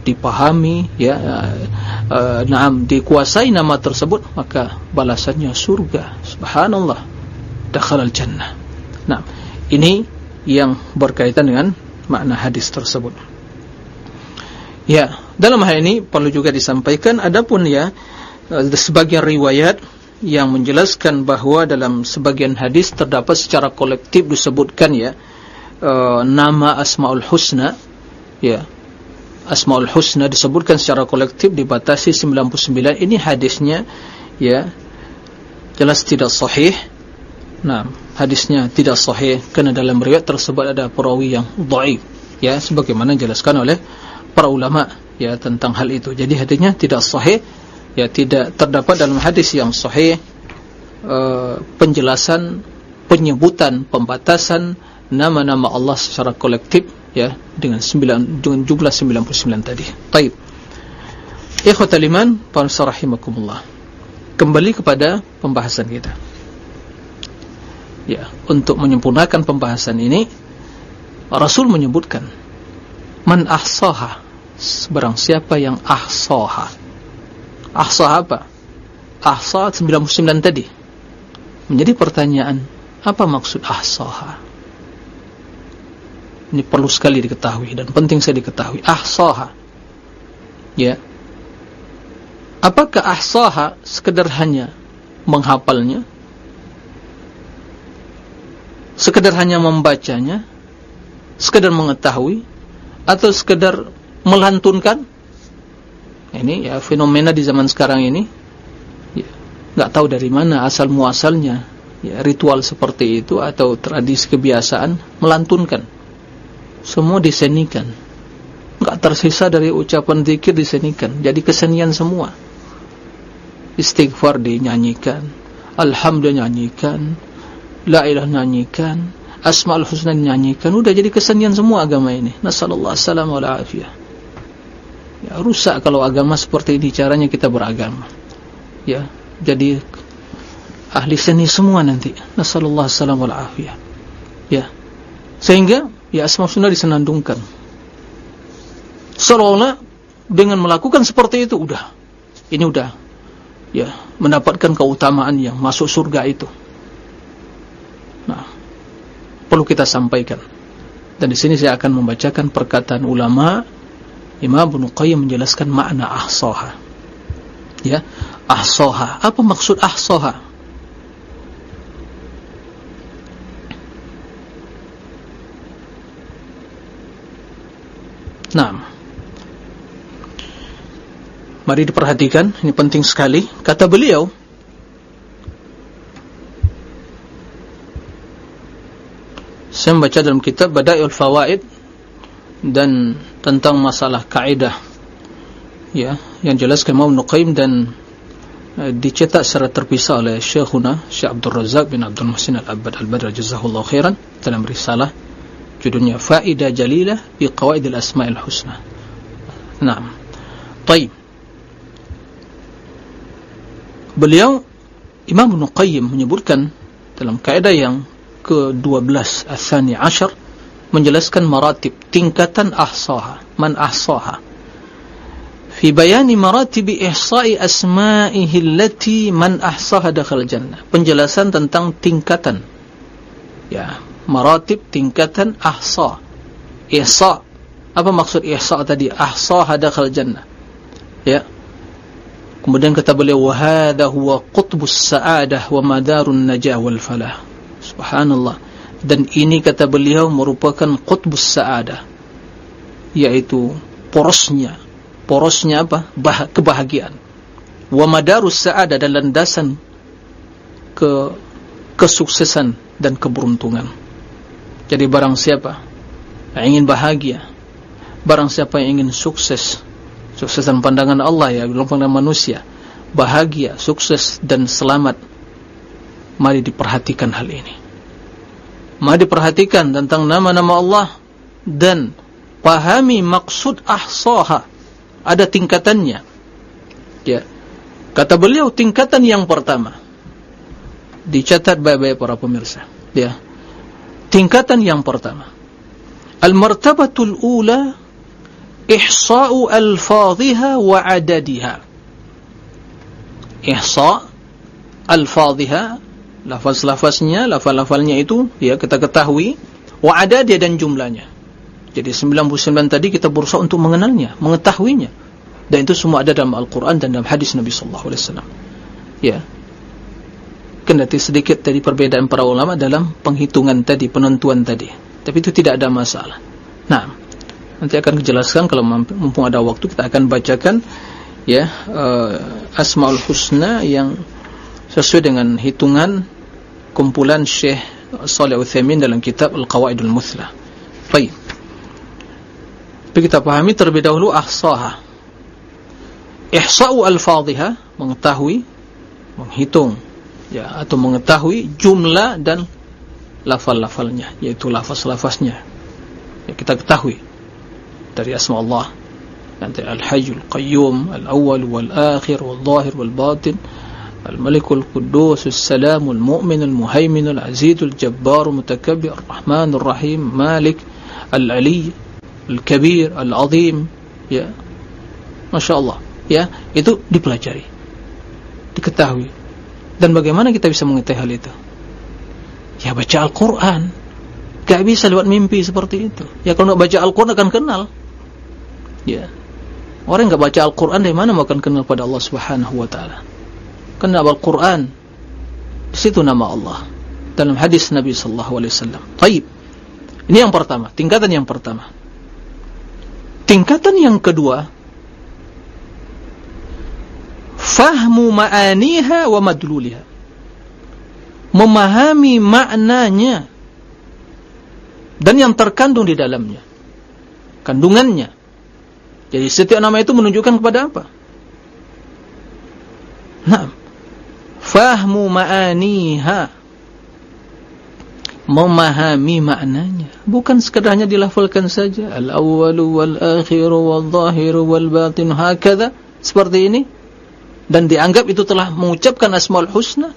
Speaker 1: dipahami ya uh, naam dikuasai nama tersebut maka balasannya surga. Subhanallah. Dakhala al-jannah. Nah ini yang berkaitan dengan makna hadis tersebut. Ya dalam hal ini perlu juga disampaikan adapun ya uh, sebagian riwayat yang menjelaskan bahawa dalam sebagian hadis terdapat secara kolektif disebutkan ya uh, nama asmaul husna ya Asmaul Husna disebutkan secara kolektif dibatasi 99 ini hadisnya ya. Jelas tidak sahih. Nah hadisnya tidak sahih. Kerana dalam riwayat tersebut ada perawi yang dhaif ya sebagaimana dijelaskan oleh para ulama ya tentang hal itu. Jadi hadisnya tidak sahih ya tidak terdapat dalam hadis yang sahih uh, penjelasan penyebutan pembatasan nama-nama Allah secara kolektif ya dengan 9 dengan jumlah 99 tadi. Baik. Ikhwatul iman, para rahimakumullah. Kembali kepada pembahasan kita. Ya, untuk menyempurnakan pembahasan ini Rasul menyebutkan man ahsaha sebarang siapa yang ahsaha. Ahsaha apa? Ahsaha 99 tadi. Menjadi pertanyaan, apa maksud ahsaha? Ini perlu sekali diketahui dan penting saya diketahui. Ahsaha. Ya. Apakah ahsaha sekedar hanya menghafalnya? Sekedar hanya membacanya? Sekedar mengetahui? Atau sekedar melantunkan? Ini ya fenomena di zaman sekarang ini. Ya. Enggak tahu dari mana asal muasalnya. Ya ritual seperti itu atau tradisi kebiasaan melantunkan semua disenikan. Enggak tersisa dari ucapan zikir disenikan. Jadi kesenian semua. Istighfar dinyanyikan. Alhamdulillah nyanyikan. La ilah nyanyikan. Asma'ul husna nyanyikan udah jadi kesenian semua agama ini. Nasallallahu alaihi wasallam ya, rusak kalau agama seperti ini caranya kita beragama. Ya jadi ahli seni semua nanti. Nasallallahu alaihi wasallam ya. Sehingga ya asma sunnah disenandungkan. Seolah-olah dengan melakukan seperti itu udah. Ini udah ya mendapatkan keutamaan yang masuk surga itu. Nah perlu kita sampaikan. Dan di sini saya akan membacakan perkataan ulama. Imam Ibnu Qayyim menjelaskan makna ahsaha ya ahsaha apa maksud ahsaha Nah, mari diperhatikan, ini penting sekali. Kata beliau, saya membaca dalam kitab Badaiul Fawaid dan tentang masalah kaidah, ya, yang jelas Imam Nuqaim dan uh, dicetak secara terpisah oleh Syekhuna Syekh Abdul Razak bin Abdul Muhsin Al-Abbad. Al-Badr Jazahullah Khairan dalam risalah judulnya Faidah Jalilah fi Qawaidil Asma'il Husna. Naam. Baik. Beliau Imam Ibn Qayyim menyebutkan dalam kaidah yang ke-12 Ats-Tsani Ashar menjelaskan maratib tingkatan ahsaha, man ahsaha. Fi bayani maratib ihsa'i asma'ihi allati man ahsaha dakhal jannah. Penjelasan tentang tingkatan ya, maratib tingkatan ahsa. Ihsa. Apa maksud ihsa tadi? Ahsa hadakhal jannah. Ya. Kemudian kata beliau wa hadha huwa qutbus sa'adah wa madarun najah wal falah. Subhanallah. Dan ini kata beliau merupakan qutbus sa'adah yaitu porosnya. Porosnya apa? Bah kebahagiaan. Wa madarus sa'adah dan landasan ke kesuksesan dan keberuntungan jadi barang siapa yang ingin bahagia, barang siapa yang ingin sukses, sukses dalam pandangan Allah ya, dalam pandangan manusia, bahagia, sukses dan selamat, mari diperhatikan hal ini. Mari diperhatikan tentang nama-nama Allah dan pahami maksud ahsaha. Ada tingkatannya. Ya. Kata beliau tingkatan yang pertama. Dicatat baik-baik para pemirsa. Ya tingkatan yang pertama. Al-martabatul ula ihsa'u al-fadhiha wa adadiha. Ihsa' al-fadhiha lafaz-lafaznya lafal-lafalnya itu ya kita ketahui wa adadiha dan jumlahnya. Jadi 99 tadi kita berusaha untuk mengenalnya mengetahuinya. Dan itu semua ada dalam Al-Quran dan dalam hadis Nabi Sallallahu Alaihi Wasallam. Ya kendati sedikit dari perbedaan para ulama dalam penghitungan tadi, penentuan tadi. Tapi itu tidak ada masalah. Nah, nanti akan dijelaskan kalau mumpung ada waktu kita akan bacakan ya uh, Asmaul Husna yang sesuai dengan hitungan kumpulan Syekh Shalih Utsaimin dalam kitab Al-Qawaidul Muthla. Baik. Tapi kita pahami terlebih dahulu ahsaha. Ihsa'u al-fadhiha mengetahui menghitung ya atau mengetahui jumlah dan lafal-lafalnya yaitu lafaz-lafaznya. Ya kita ketahui dari asma Allah nanti al-hayyul qayyum al-awwal wal-akhir wal-zahir wal-batin al-malikul quddus as-salamul mu'minul muhaiminul azizul jabbar mutakabbir ar-rahmanur rahim malik al-ali al-kabir al-azim. Ya masyaallah ya itu dipelajari diketahui dan bagaimana kita bisa mengetahui hal itu? Ya baca Al-Quran. Gak bisa lewat mimpi seperti itu. Ya kalau nak baca Al-Quran akan kenal. Ya. Orang gak baca Al-Quran dari mana akan kenal pada Allah Subhanahu Wa Taala? Kenal Al-Quran. Di situ nama Allah. Dalam hadis Nabi Sallallahu Alaihi Wasallam. Taib. Ini yang pertama. Tingkatan yang pertama. Tingkatan yang kedua fahmu ma'aniha wa madluliha. Memahami maknanya dan yang terkandung di dalamnya. Kandungannya. Jadi setiap nama itu menunjukkan kepada apa? Nah fahmu ma'aniha. Memahami maknanya. Bukan sekadar hanya dilafalkan saja. Al-awwalu wal-akhiru wal-zahiru wal-batin. Hakadha. Seperti ini dan dianggap itu telah mengucapkan asmaul husna.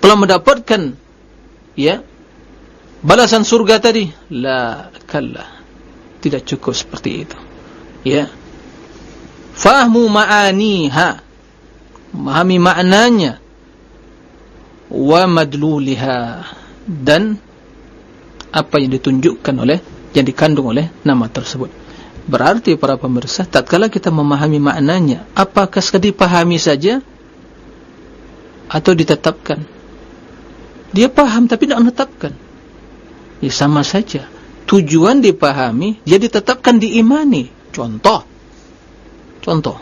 Speaker 1: Telah mendapatkan ya balasan surga tadi. La kalla. Tidak cukup seperti itu. Ya. Fahmu ma'aniha. Memahami maknanya. Wa madluliha. Dan apa yang ditunjukkan oleh yang dikandung oleh nama tersebut berarti para pemirsa tatkala kita memahami maknanya apakah sekadar dipahami saja? Atau ditetapkan? Dia paham tapi tidak menetapkan. Ya sama saja. Tujuan dipahami dia ditetapkan diimani. Contoh. Contoh.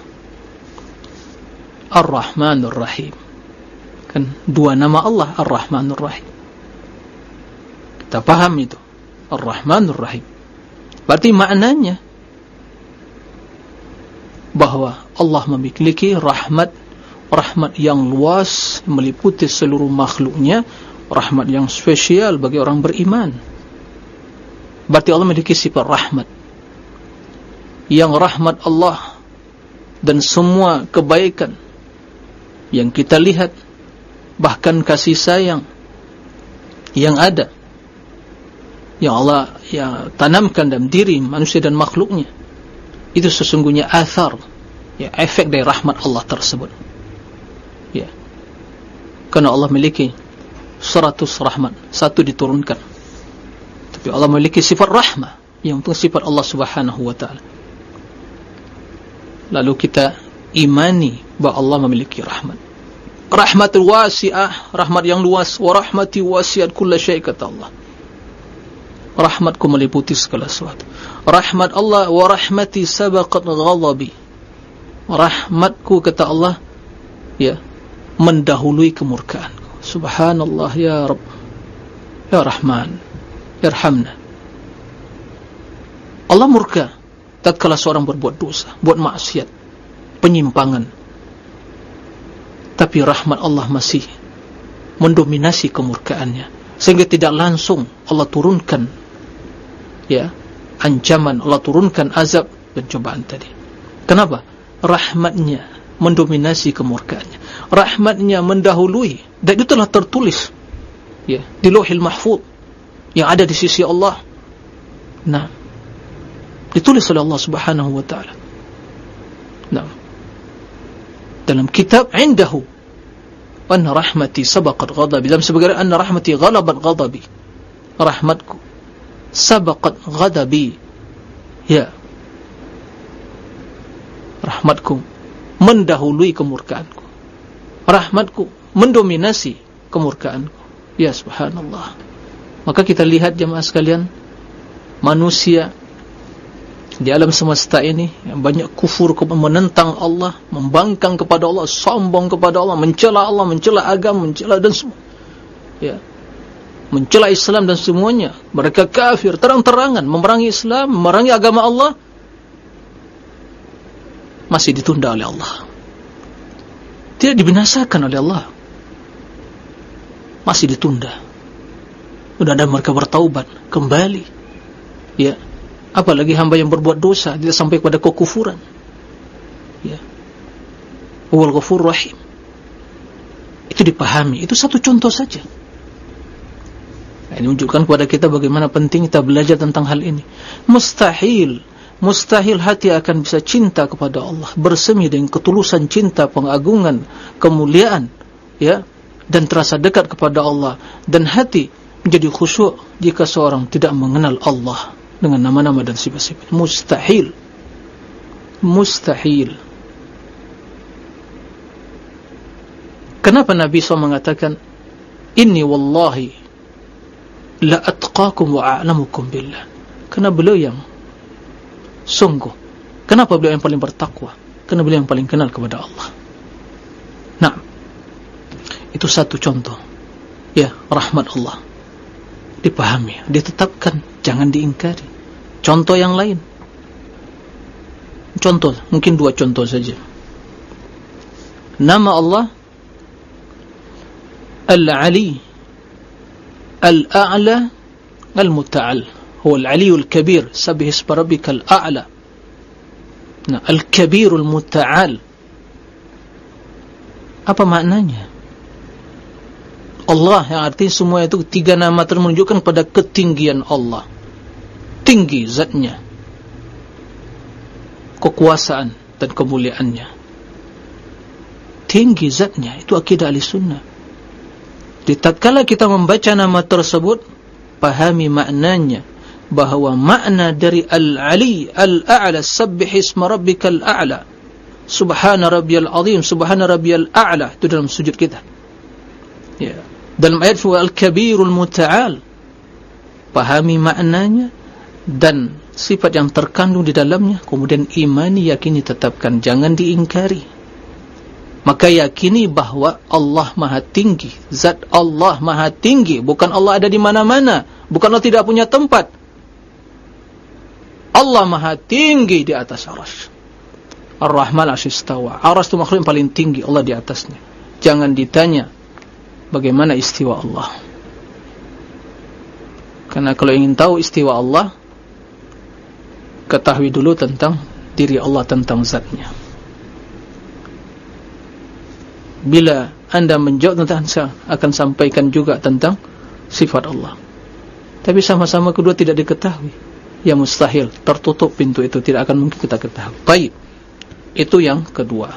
Speaker 1: Ar-Rahmanur Rahim kan dua nama Allah Ar-Rahmanur Rahim kita paham itu. Ar-Rahmanur Rahim berarti maknanya bahwa Allah memiliki rahmat rahmat yang luas meliputi seluruh makhluknya rahmat yang spesial bagi orang beriman. Berarti Allah memiliki sifat rahmat. Yang rahmat Allah dan semua kebaikan yang kita lihat bahkan kasih sayang yang ada yang Allah yang tanamkan dalam diri manusia dan makhluknya itu sesungguhnya athar ya efek dari rahmat Allah tersebut. Ya. Karena Allah memiliki seratus rahmat satu diturunkan. Tapi Allah memiliki sifat rahmah yang itu sifat Allah subhanahu wa ta'ala. Lalu kita imani bahawa Allah memiliki rahmat. Rahmatul wasi'ah rahmat yang luas wa rahmati wasi'at kulla syai' kata Allah rahmatku meliputi segala sesuatu. Rahmat Allah wa rahmati sabaqat ghadabi. Rahmatku kata Allah ya mendahului kemurkaanku. Subhanallah ya rab ya rahman irhamna. Allah murka tatkala seorang berbuat dosa buat maksiat penyimpangan. Tapi rahmat Allah masih mendominasi kemurkaannya sehingga tidak langsung Allah turunkan ya ancaman Allah turunkan azab dan cobaan tadi. Kenapa? Rahmatnya mendominasi kemurkaannya. Rahmatnya mendahului dan itu telah tertulis ya di lauhil mahfud yang ada di sisi Allah. Nah ditulis oleh Allah subhanahu wa ta'ala. Nah dalam kitab indahu anna rahmati sabaqat ghadabi dalam sebagian anna rahmati ghalabat ghadabi rahmatku sabaqat ghadabi. Ya. Rahmatku mendahului kemurkaanku. Rahmatku mendominasi kemurkaanku. Ya subhanallah. Maka kita lihat jemaah sekalian manusia di alam semesta ini yang banyak kufur menentang Allah membangkang kepada Allah sombong kepada Allah mencela Allah mencela agama mencela dan semua. Ya mencela Islam dan semuanya. Mereka kafir terang-terangan memerangi Islam memerangi agama Allah masih ditunda oleh Allah. Tidak dibinasakan oleh Allah. Masih ditunda. Sudah ada mereka bertaubat kembali. Ya. Apalagi hamba yang berbuat dosa tidak sampai kepada kekufuran. Ya. Wal ghafur rahim. Itu dipahami. Itu satu contoh saja ini menunjukkan kepada kita bagaimana penting kita belajar tentang hal ini. Mustahil, mustahil hati akan bisa cinta kepada Allah, bersemi dengan ketulusan cinta, pengagungan, kemuliaan, ya, dan terasa dekat kepada Allah. Dan hati menjadi khusyuk jika seorang tidak mengenal Allah dengan nama-nama dan sifat-sifat. Mustahil, mustahil. Kenapa Nabi SAW mengatakan, Inni wallahi la atqakum wa a'lamukum billah. Karena beliau yang sungguh. Kenapa beliau yang paling bertakwa? Karena beliau yang paling kenal kepada Allah. Nah itu satu contoh. Ya rahmat Allah dipahami. Ditetapkan. Jangan diingkari. Contoh yang lain. Contoh. Mungkin dua contoh saja. Nama Allah Al-Ali al-a'la al-muta'al huwa al-aliyul kabir sabih isma rabbika al-a'la nah al-kabirul muta'al apa maknanya? Allah yang arti semua itu tiga nama menunjukkan pada ketinggian Allah. Tinggi zatnya. Kekuasaan dan kemuliaannya. Tinggi zatnya itu akidah ahli sunnah di tatkala kita membaca nama tersebut pahami maknanya. Bahawa makna dari al-ali al-a'la sabbih isma rabbikal a'la. Subhana rabbiyal azim subhana rabbiyal a'la. Itu dalam sujud kita. Ya. Dalam ayat al-kabirul muta'al. Pahami maknanya dan sifat yang terkandung di dalamnya. Kemudian imani yakini tetapkan. Jangan diingkari maka yakini bahawa Allah maha tinggi. Zat Allah maha tinggi. Bukan Allah ada di mana-mana. Bukan Allah tidak punya tempat. Allah maha tinggi di atas arash Ar-Rahman asyistawa arash itu makhluk yang paling tinggi Allah di atasnya. Jangan ditanya bagaimana istiwa Allah. Karena kalau ingin tahu istiwa Allah ketahui dulu tentang diri Allah tentang zatnya bila anda menjawab tentang saya akan sampaikan juga tentang sifat Allah. Tapi sama-sama kedua tidak diketahui. Yang mustahil tertutup pintu itu tidak akan mungkin kita ketahui. Baik. Itu yang kedua.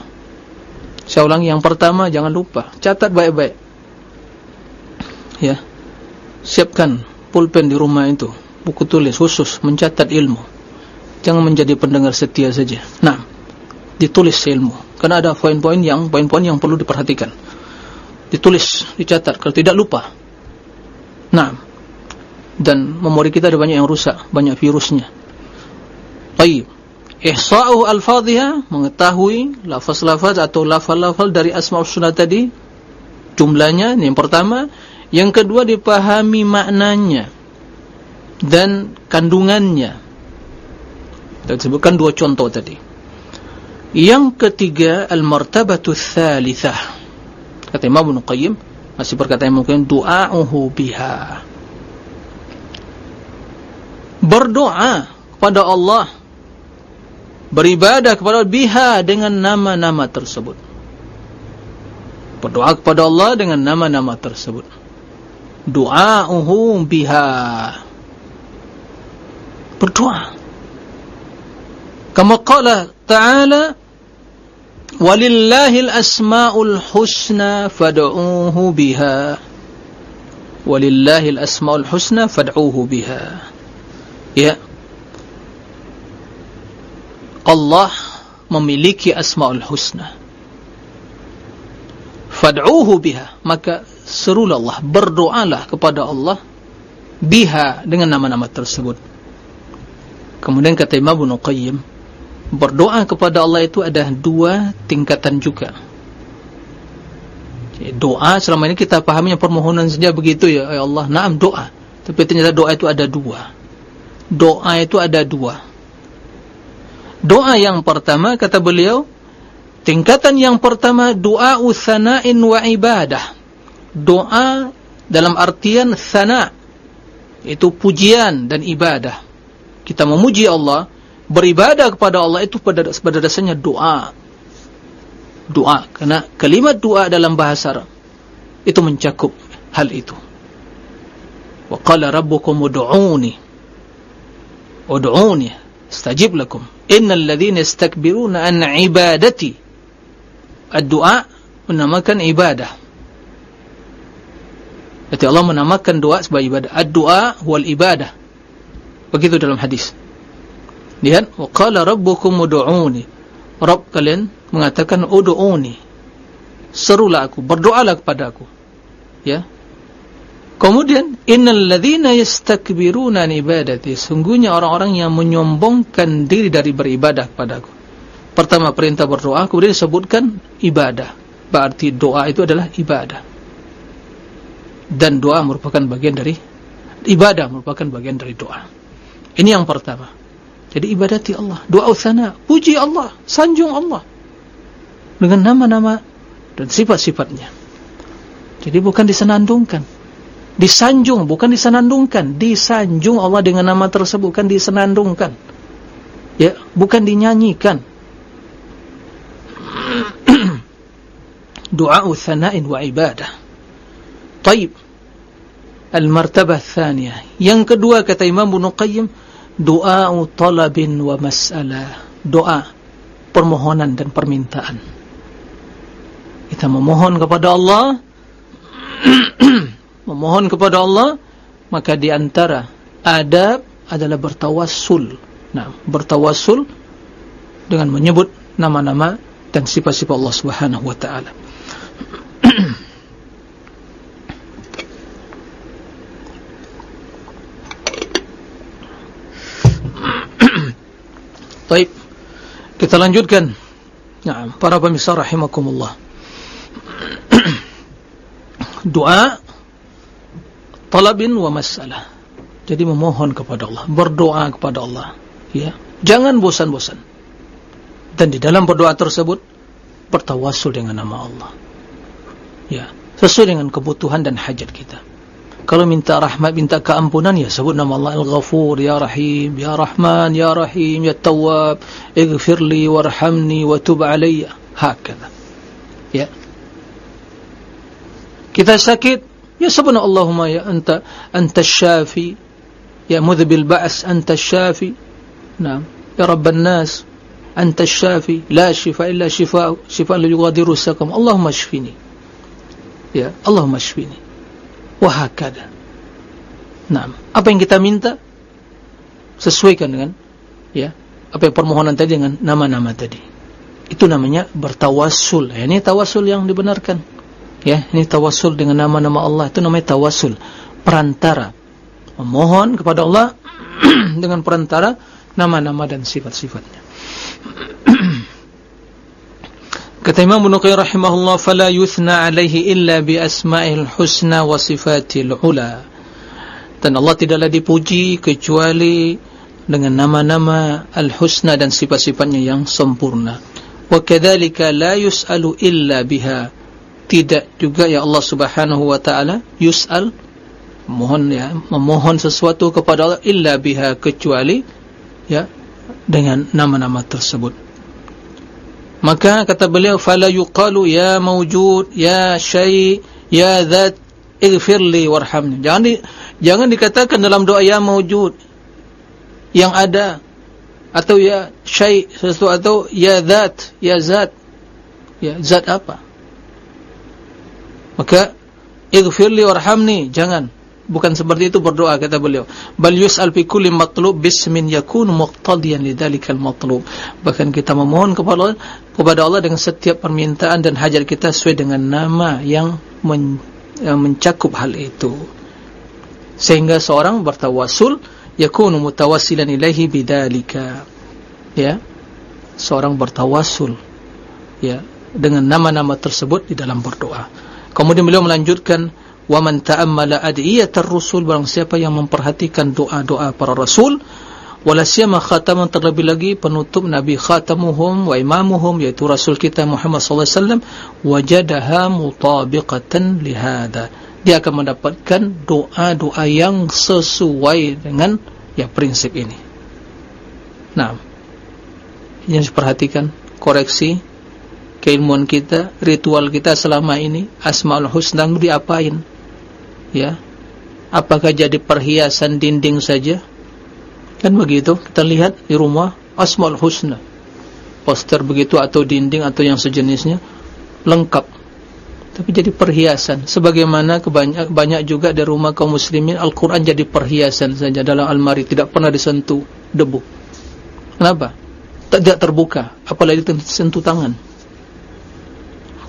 Speaker 1: Saya ulang yang pertama jangan lupa catat baik-baik. Ya. Siapkan pulpen di rumah itu. Buku tulis khusus mencatat ilmu. Jangan menjadi pendengar setia saja. Nah, ditulis ilmu. Karena ada poin-poin yang poin-poin yang perlu diperhatikan. Ditulis, dicatat, kalau tidak lupa. Nah, dan memori kita ada banyak yang rusak, banyak virusnya. Baik. Ihsa'u al-fadhiha, mengetahui lafaz-lafaz atau lafal-lafal dari asma'ul sunnah tadi, jumlahnya, ini yang pertama. Yang kedua, dipahami maknanya dan kandungannya kita sebutkan dua contoh tadi. Yang ketiga, al-martabatu thalithah. Kata Imam Ibn Qayyim, masih berkata yang mungkin, du'a'uhu biha. Berdoa kepada Allah. Beribadah kepada biha dengan nama-nama tersebut. Berdoa kepada Allah dengan nama-nama tersebut. Du'a'uhu biha. Berdoa. Kama qala ta'ala Walillahil asma'ul husna fad'uuhu biha. Walillahil asma'ul husna fad'uuhu biha. Ya. Allah memiliki asma'ul husna. Fad'uuhu biha. Maka serulah Allah Berdoalah kepada Allah Biha dengan nama-nama tersebut. Kemudian kata Imam Ibn Qayyim berdoa kepada Allah itu ada dua tingkatan juga. Doa selama ini kita pahaminya permohonan saja begitu ya, ya Allah, naam doa. Tapi ternyata doa itu ada dua. Doa itu ada dua. Doa yang pertama kata beliau, tingkatan yang pertama doa utsana'in wa ibadah. Doa dalam artian sana itu pujian dan ibadah. Kita memuji Allah beribadah kepada Allah itu pada pada dasarnya doa. Doa. Karena kalimat doa dalam bahasa Arab itu mencakup hal itu. Wa qala rabbukum ud'uni. Ud'uni. Astajib lakum. Innal ladzina yastakbiruna an ibadati. Ad-du'a menamakan ibadah. Jadi Allah menamakan doa sebagai ibadah. Ad-du'a wal ibadah. Begitu dalam hadis Lihat, waqala rabbukum ud'uni. Rabb kalian mengatakan ud'uni. Serulah aku, berdoalah kepada aku. Ya. Kemudian ladzina yastakbiruna an ibadati. Sungguhnya orang-orang yang menyombongkan diri dari beribadah kepadaku. Pertama perintah berdoa, kemudian disebutkan ibadah. Berarti doa itu adalah ibadah. Dan doa merupakan bagian dari ibadah merupakan bagian dari doa. Ini yang pertama. Jadi ibadati Allah, doa usana, puji Allah, sanjung Allah dengan nama-nama dan sifat-sifatnya. Jadi bukan disenandungkan. disanjung bukan disenandungkan disanjung Allah dengan nama tersebut bukan disenandungkan ya bukan dinyanyikan doa uthana'in wa ibadah taib al-martabah thaniyah yang kedua kata Imam Ibn Qayyim doa talabin wa mas'alah doa permohonan dan permintaan. Kita memohon kepada Allah. Memohon kepada Allah maka di antara adab adalah bertawassul. Nah bertawassul dengan menyebut nama-nama dan sifat-sifat Allah Subhanahu wa taala Baik kita lanjutkan nah para pemirsa rahimakumullah doa talabin wa masalah. Jadi memohon kepada Allah, berdoa kepada Allah, ya. Jangan bosan-bosan. Dan di dalam berdoa tersebut bertawassul dengan nama Allah. Ya, sesuai dengan kebutuhan dan hajat kita. Kalau minta rahmat, minta keampunan, ya sebut nama Allah Al-Ghafur, Ya Rahim, Ya Rahman, Ya Rahim, Ya Tawwab, Ighfirli, Warhamni, Wa Tub Alayya. Ya. Kita sakit, Ya subhana Allahumma ya anta anta syafi ya mudhbil ba's anta syafi Naam ya rabban nas anta syafi la shifa illa shifa shifa la yughadiru saqam Allahumma shfini ya Allahumma shfini wa hakada Naam. Apa yang kita minta? Sesuaikan dengan ya apa yang permohonan tadi dengan nama-nama tadi. Itu namanya bertawassul. Ya, ini tawassul yang dibenarkan. Ya ini tawasul dengan nama-nama Allah. Itu namanya tawasul perantara. Memohon kepada Allah dengan perantara nama-nama dan sifat-sifatnya kata Imam Qayyim rahimahullah fala yuthna alaihi illa bi asma'il husna wa sifatil ula. Dan Allah tidaklah dipuji kecuali dengan nama-nama al-husna dan sifat-sifatnya yang sempurna. Wa kadzalika la yus'alu illa biha. Tidak juga ya Allah Subhanahu wa taala yus'al mohon ya memohon sesuatu kepada Allah illa biha kecuali ya dengan nama-nama tersebut maka kata beliau fala yuqalu ya mawjud ya syai ya zat ighfirli warhamni. Jangan di, jangan dikatakan dalam doa ya mawjud yang ada atau ya syai sesuatu atau ya zat ya zat. Ya zat apa? Maka ighfirli warhamni jangan bukan seperti itu berdoa kata beliau. Bal yus'al fi kulli matlub bismin yakunu muqtadiyan lidzalikal matlub. Bahkan kita memohon kepada Allah, kepada Allah dengan setiap permintaan dan hajat kita sesuai dengan nama yang, men, mencakup hal itu. Sehingga seorang bertawassul yakunu mutawassilan ilaihi bidzalika ya? Seorang bertawassul ya dengan nama-nama tersebut di dalam berdoa. Kemudian beliau melanjutkan wa man ta'ammala adiyatar rusul barang siapa yang memperhatikan doa-doa para rasul wala siyama khataman terlebih lagi penutup nabi khatamuhum wa imamuhum yaitu rasul kita Muhammad sallallahu alaihi wasallam wajadaha mutabiqatan li hada dia akan mendapatkan doa-doa yang sesuai dengan ya prinsip ini. Nah ini harus perhatikan koreksi keilmuan kita, ritual kita selama ini, Asmaul Husna diapain? Ya. Apakah jadi perhiasan dinding saja? Kan begitu, kita lihat di rumah Asmaul Husna. Poster begitu atau dinding atau yang sejenisnya lengkap. Tapi jadi perhiasan. Sebagaimana kebanyak banyak juga di rumah kaum muslimin Al-Qur'an jadi perhiasan saja dalam almari tidak pernah disentuh debu. Kenapa? Tidak terbuka, apalagi tersentuh tangan.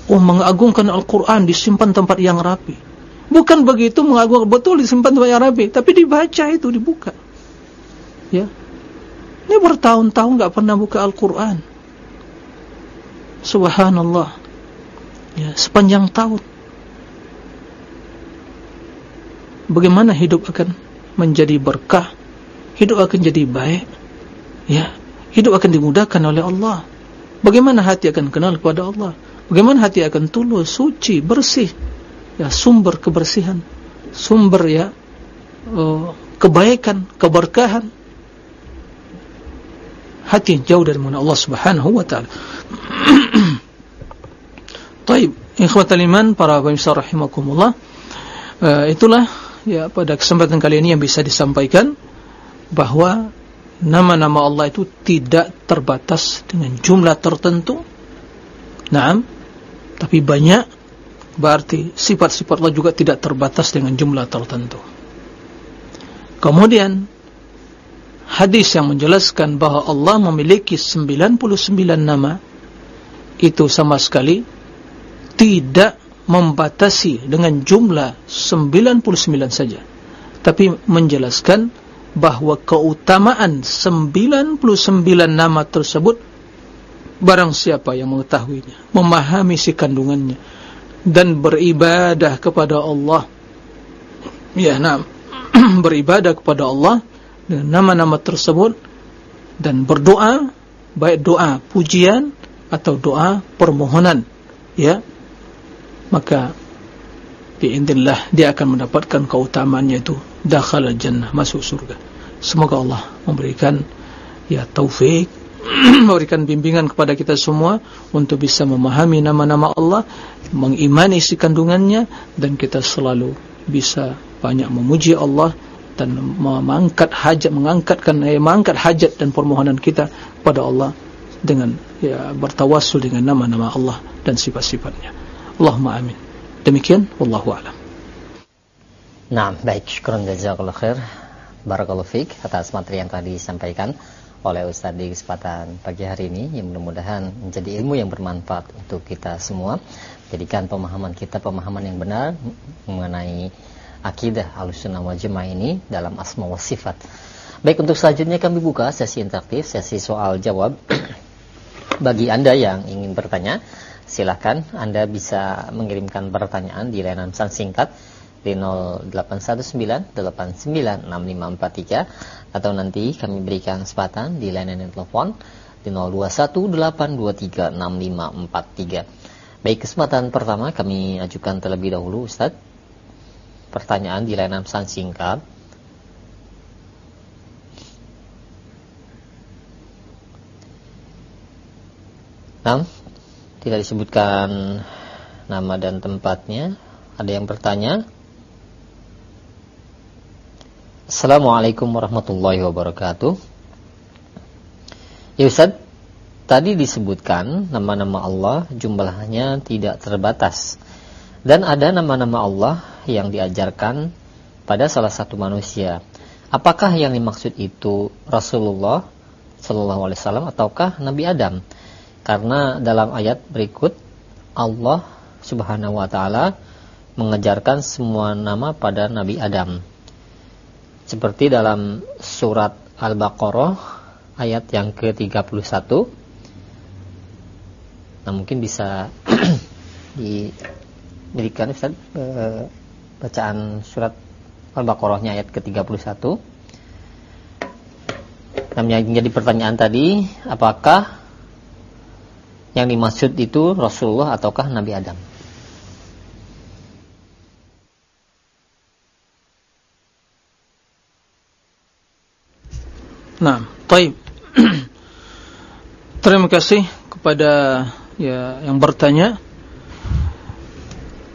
Speaker 1: Oh mengagungkan Al-Quran disimpan tempat yang rapi. Bukan begitu mengagungkan betul disimpan tempat yang rapi, tapi dibaca itu dibuka. Ya, ini bertahun-tahun nggak pernah buka Al-Quran. Subhanallah. Ya, sepanjang tahun. Bagaimana hidup akan menjadi berkah? Hidup akan jadi baik. Ya, hidup akan dimudahkan oleh Allah. Bagaimana hati akan kenal kepada Allah? Bagaimana hati akan tulus, suci, bersih? Ya, sumber kebersihan. sumber ya uh, kebaikan, keberkahan. Hati yang jauh dari mana Allah Subhanahu wa taala. Baik, ikhwatal iman para pemirsa rahimakumullah. Uh, itulah ya pada kesempatan kali ini yang bisa disampaikan bahwa nama-nama Allah itu tidak terbatas dengan jumlah tertentu. Naam, tapi banyak berarti sifat-sifat Allah juga tidak terbatas dengan jumlah tertentu. Kemudian hadis yang menjelaskan bahawa Allah memiliki 99 nama itu sama sekali tidak membatasi dengan jumlah 99 saja tapi menjelaskan bahawa keutamaan 99 nama tersebut barang siapa yang mengetahuinya memahami si kandungannya dan beribadah kepada Allah. Ya nah beribadah kepada Allah dengan nama-nama tersebut dan berdoa baik doa pujian atau doa permohonan ya. Maka biidznillah dia akan mendapatkan keutamaannya itu dakhala jannah masuk surga. Semoga Allah memberikan ya taufik memberikan bimbingan kepada kita semua untuk bisa memahami nama-nama Allah mengimani isi kandungannya dan kita selalu bisa banyak memuji Allah dan mengangkat hajat mengangkatkan eh, mengangkat hajat dan permohonan kita kepada Allah dengan ya bertawassul dengan nama-nama Allah dan sifat-sifatnya. Allahumma amin. Demikian wallahu a'lam.
Speaker 2: Nah, baik, syukran jazakallahu khair. Barakallahu fiik atas materi yang tadi disampaikan oleh Ustaz di kesempatan pagi hari ini yang mudah-mudahan menjadi ilmu yang bermanfaat untuk kita semua. Jadikan pemahaman kita pemahaman yang benar mengenai akidah Ahlussunnah wal Jamaah ini dalam asma wa sifat. Baik untuk selanjutnya kami buka sesi interaktif, sesi soal jawab. Bagi Anda yang ingin bertanya, silakan Anda bisa mengirimkan pertanyaan di layanan pesan singkat di 0819896543 atau nanti kami berikan kesempatan di layanan telepon di 0218236543. Baik, kesempatan pertama kami ajukan terlebih dahulu Ustaz pertanyaan di layanan pesan singkat. Nah, tidak disebutkan nama dan tempatnya. Ada yang bertanya? Assalamualaikum warahmatullahi wabarakatuh. Ya Ustaz, tadi disebutkan nama-nama Allah jumlahnya tidak terbatas. Dan ada nama-nama Allah yang diajarkan pada salah satu manusia. Apakah yang dimaksud itu Rasulullah sallallahu alaihi wasallam ataukah Nabi Adam? Karena dalam ayat berikut Allah Subhanahu wa taala mengejarkan semua nama pada Nabi Adam. Seperti dalam surat Al-Baqarah ayat yang ke-31. Nah, mungkin bisa diberikan Ustaz eh, bacaan surat Al-Baqarahnya ayat ke-31. Namanya menjadi pertanyaan tadi, apakah yang dimaksud itu Rasulullah ataukah Nabi Adam?
Speaker 1: Nah, baik. Terima kasih kepada ya yang bertanya.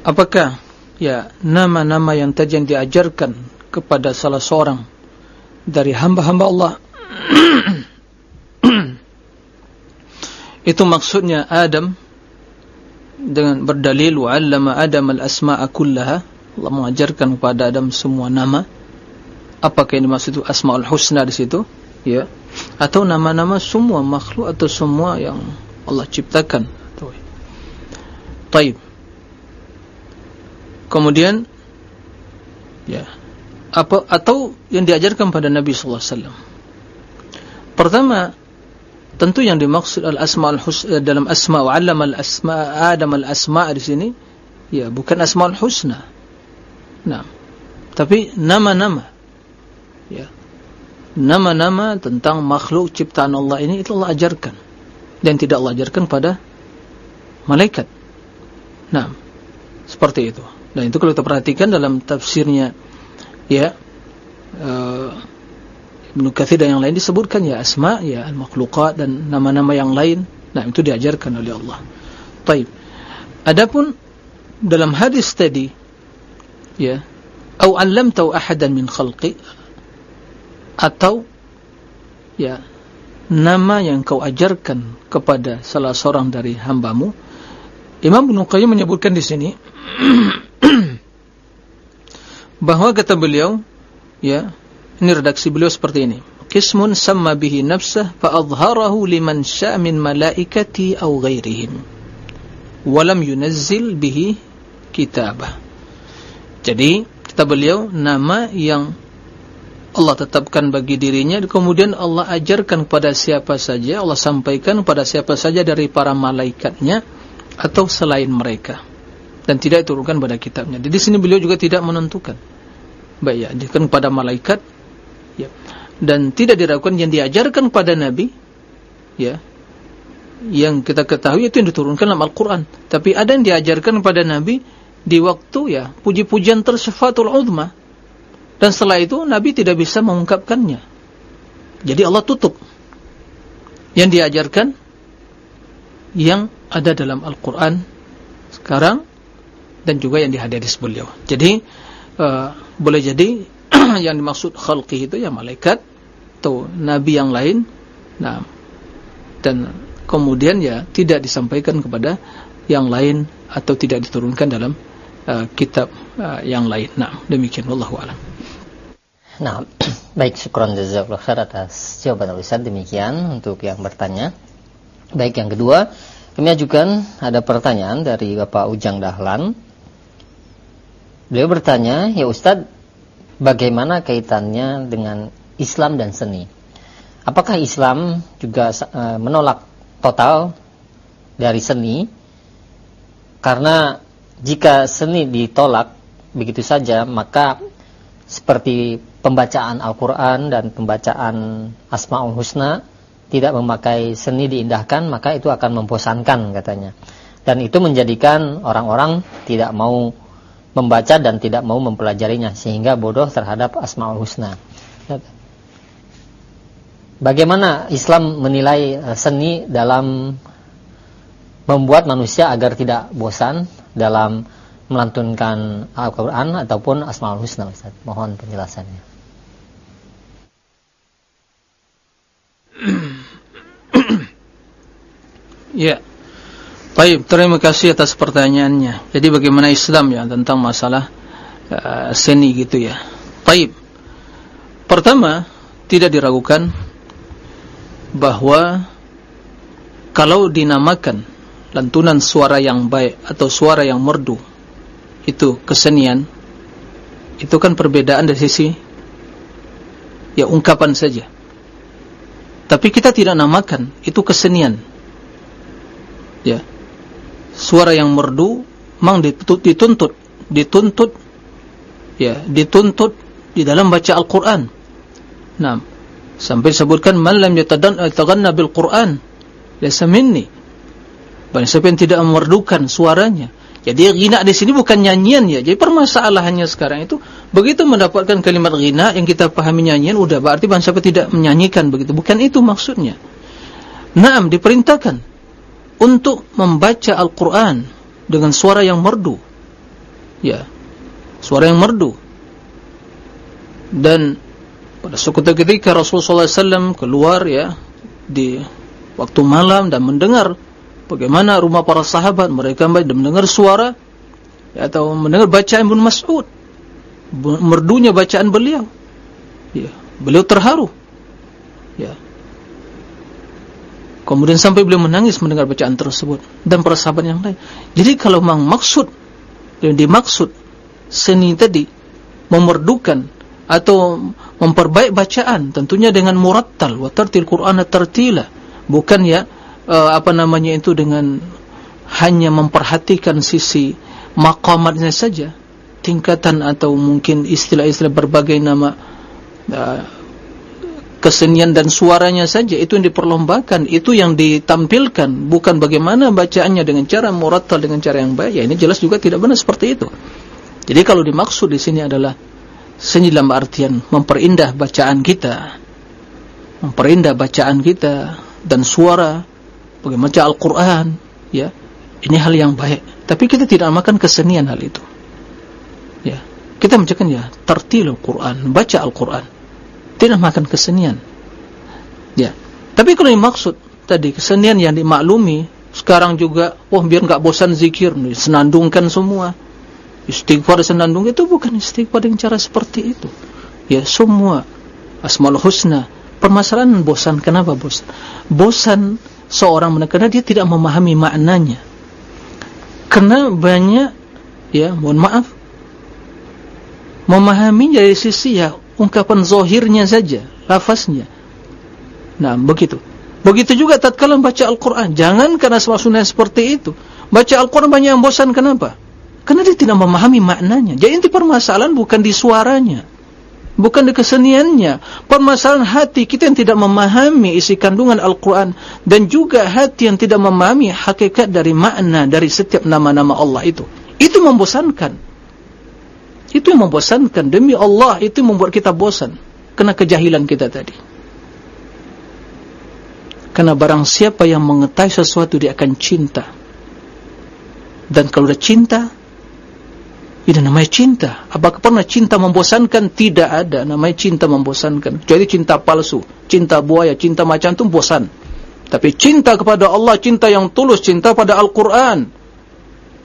Speaker 1: Apakah ya nama-nama yang tadi yang diajarkan kepada salah seorang dari hamba-hamba Allah? Itu maksudnya Adam dengan berdalil wa'allama Adam al-asma'a kullaha. Allah mengajarkan kepada Adam semua nama. Apakah yang dimaksud itu? Asma'ul husna di situ ya. Atau nama-nama semua makhluk atau semua yang Allah ciptakan. Taib. Kemudian ya apa atau yang diajarkan pada Nabi sallallahu alaihi wasallam. Pertama tentu yang dimaksud al asma al husna dalam asma wa 'allama al asma adam al asma di sini ya bukan asma al husna nah tapi nama-nama. Ya nama-nama tentang makhluk ciptaan Allah ini itu Allah ajarkan dan tidak Allah ajarkan pada malaikat nah seperti itu Dan itu kalau kita perhatikan dalam tafsirnya ya uh, Ibnu Katsir dan yang lain disebutkan ya asma ya al-makhluqat dan nama-nama yang lain. Nah, itu diajarkan oleh Allah. Baik. Adapun dalam hadis tadi ya au 'allamta ahadan min khalqi atau ya nama yang kau ajarkan kepada salah seorang dari hambamu. Imam Ibnu Qayyim menyebutkan di sini bahawa kata beliau ya ini redaksi beliau seperti ini. Kismun samma bihi nafsah fa adhharahu liman syaa min malaikati aw ghairihim. Wa lam yunazzil bihi kitabah. Jadi kata beliau nama yang Allah tetapkan bagi dirinya kemudian Allah ajarkan kepada siapa saja Allah sampaikan kepada siapa saja dari para malaikatnya atau selain mereka. Dan tidak diturunkan pada kitabnya. Jadi di sini beliau juga tidak menentukan. Baik ya diturunkan kepada malaikat ya. Dan tidak diragukan yang diajarkan kepada nabi ya. Yang kita ketahui itu yang diturunkan dalam Al-Qur'an. Tapi ada yang diajarkan kepada nabi di waktu ya puji-pujian tersifatul uzma dan setelah itu Nabi tidak bisa mengungkapkannya. Jadi Allah tutup yang diajarkan yang ada dalam Al-Quran sekarang dan juga yang di hadis beliau. Jadi uh, boleh jadi yang dimaksud khalqi itu ya malaikat atau nabi yang lain. Nah, dan kemudian ya tidak disampaikan kepada yang lain atau tidak diturunkan dalam uh, kitab uh, yang lain. Nah, demikian wallahu a'lam.
Speaker 2: Nah, baik syukron jazakallahu khair atas jawaban Ustaz demikian untuk yang bertanya. Baik yang kedua, kami ajukan ada pertanyaan dari Bapak Ujang Dahlan. Beliau bertanya, "Ya Ustaz, bagaimana kaitannya dengan Islam dan seni? Apakah Islam juga uh, menolak total dari seni? Karena jika seni ditolak begitu saja, maka seperti pembacaan Al-Quran dan pembacaan Asma'ul Husna tidak memakai seni diindahkan maka itu akan membosankan katanya. Dan itu menjadikan orang-orang tidak mau membaca dan tidak mau mempelajarinya sehingga bodoh terhadap Asma'ul Husna. Bagaimana Islam menilai eh, seni dalam membuat manusia agar tidak bosan dalam melantunkan Al-Quran ataupun Asma'ul Husna Ustaz? Mohon penjelasannya
Speaker 1: ya. Baik, terima kasih atas pertanyaannya. Jadi bagaimana Islam ya tentang masalah uh, seni gitu ya. Baik. Pertama, tidak diragukan bahwa kalau dinamakan lantunan suara yang baik atau suara yang merdu itu kesenian itu kan perbedaan dari sisi ya ungkapan saja tapi kita tidak namakan itu kesenian. Ya. Suara yang merdu memang dituntut dituntut ya, dituntut di dalam baca Al-Qur'an. Nah, sampai sebutkan man lam yataghanna bil Qur'an laysa minni. Barang siapa yang tidak memerdukan suaranya jadi ghina di sini bukan nyanyian ya. Jadi permasalahannya sekarang itu begitu mendapatkan kalimat ghina yang kita pahami nyanyian udah berarti bangsa tidak menyanyikan begitu. Bukan itu maksudnya. Naam diperintahkan untuk membaca Al-Qur'an dengan suara yang merdu. Ya. Suara yang merdu. Dan pada suatu ketika Rasulullah SAW keluar ya di waktu malam dan mendengar bagaimana rumah para sahabat? Mereka mendengar suara atau mendengar bacaan Ibn Mas'ud. Merdunya bacaan beliau. Ya, beliau terharu. Ya. kemudian sampai beliau menangis mendengar bacaan tersebut dan para sahabat yang lain. Jadi kalau memang maksud yang dimaksud seni tadi memerdukan atau memperbaik bacaan tentunya dengan murattal wa tartil Qur'ana tartila bukan ya uh, apa namanya itu dengan hanya memperhatikan sisi maqamatnya saja tingkatan atau mungkin istilah-istilah berbagai nama uh, kesenian dan suaranya saja itu yang diperlombakan itu yang ditampilkan bukan bagaimana bacaannya dengan cara murattal dengan cara yang baik. Ya ini jelas juga tidak benar seperti itu. Jadi kalau dimaksud di sini adalah seni dalam artian memperindah bacaan kita, memperindah bacaan kita dan suara bagaimana Al-Quran, ya, ini hal yang baik. Tapi kita tidak makan kesenian hal itu. Ya, kita menjaga ya tertil Al-Quran, baca Al-Quran, tidak makan kesenian. Ya, tapi kalau yang maksud tadi kesenian yang dimaklumi sekarang juga, wah biar nggak bosan zikir, nih, senandungkan semua. Istighfar senandung itu bukan istighfar dengan cara seperti itu. Ya semua asmaul husna. Permasalahan bosan, kenapa bosan? Bosan seorang karena dia tidak memahami maknanya. Karena banyak, ya mohon maaf, memahami dari sisi ya ungkapan zohirnya saja, lafaznya. Nah begitu. Begitu juga tatkala membaca Al-Quran. Jangan karena suasana seperti itu. Baca Al-Quran banyak yang bosan. Kenapa? Karena dia tidak memahami maknanya. Jadi inti permasalahan bukan di suaranya. Bukan di keseniannya. Permasalahan hati kita yang tidak memahami isi kandungan Al-Quran. Dan juga hati yang tidak memahami hakikat dari makna dari setiap nama-nama Allah itu. Itu membosankan. Itu yang membosankan. Demi Allah itu membuat kita bosan. Kena kejahilan kita tadi. Karena barang siapa yang mengetahui sesuatu dia akan cinta. Dan kalau dia cinta, ini namanya cinta. Apakah pernah cinta membosankan? Tidak ada. Namanya cinta membosankan. Jadi cinta palsu, cinta buaya, cinta macam itu bosan. Tapi cinta kepada Allah, cinta yang tulus, cinta pada Al-Quran.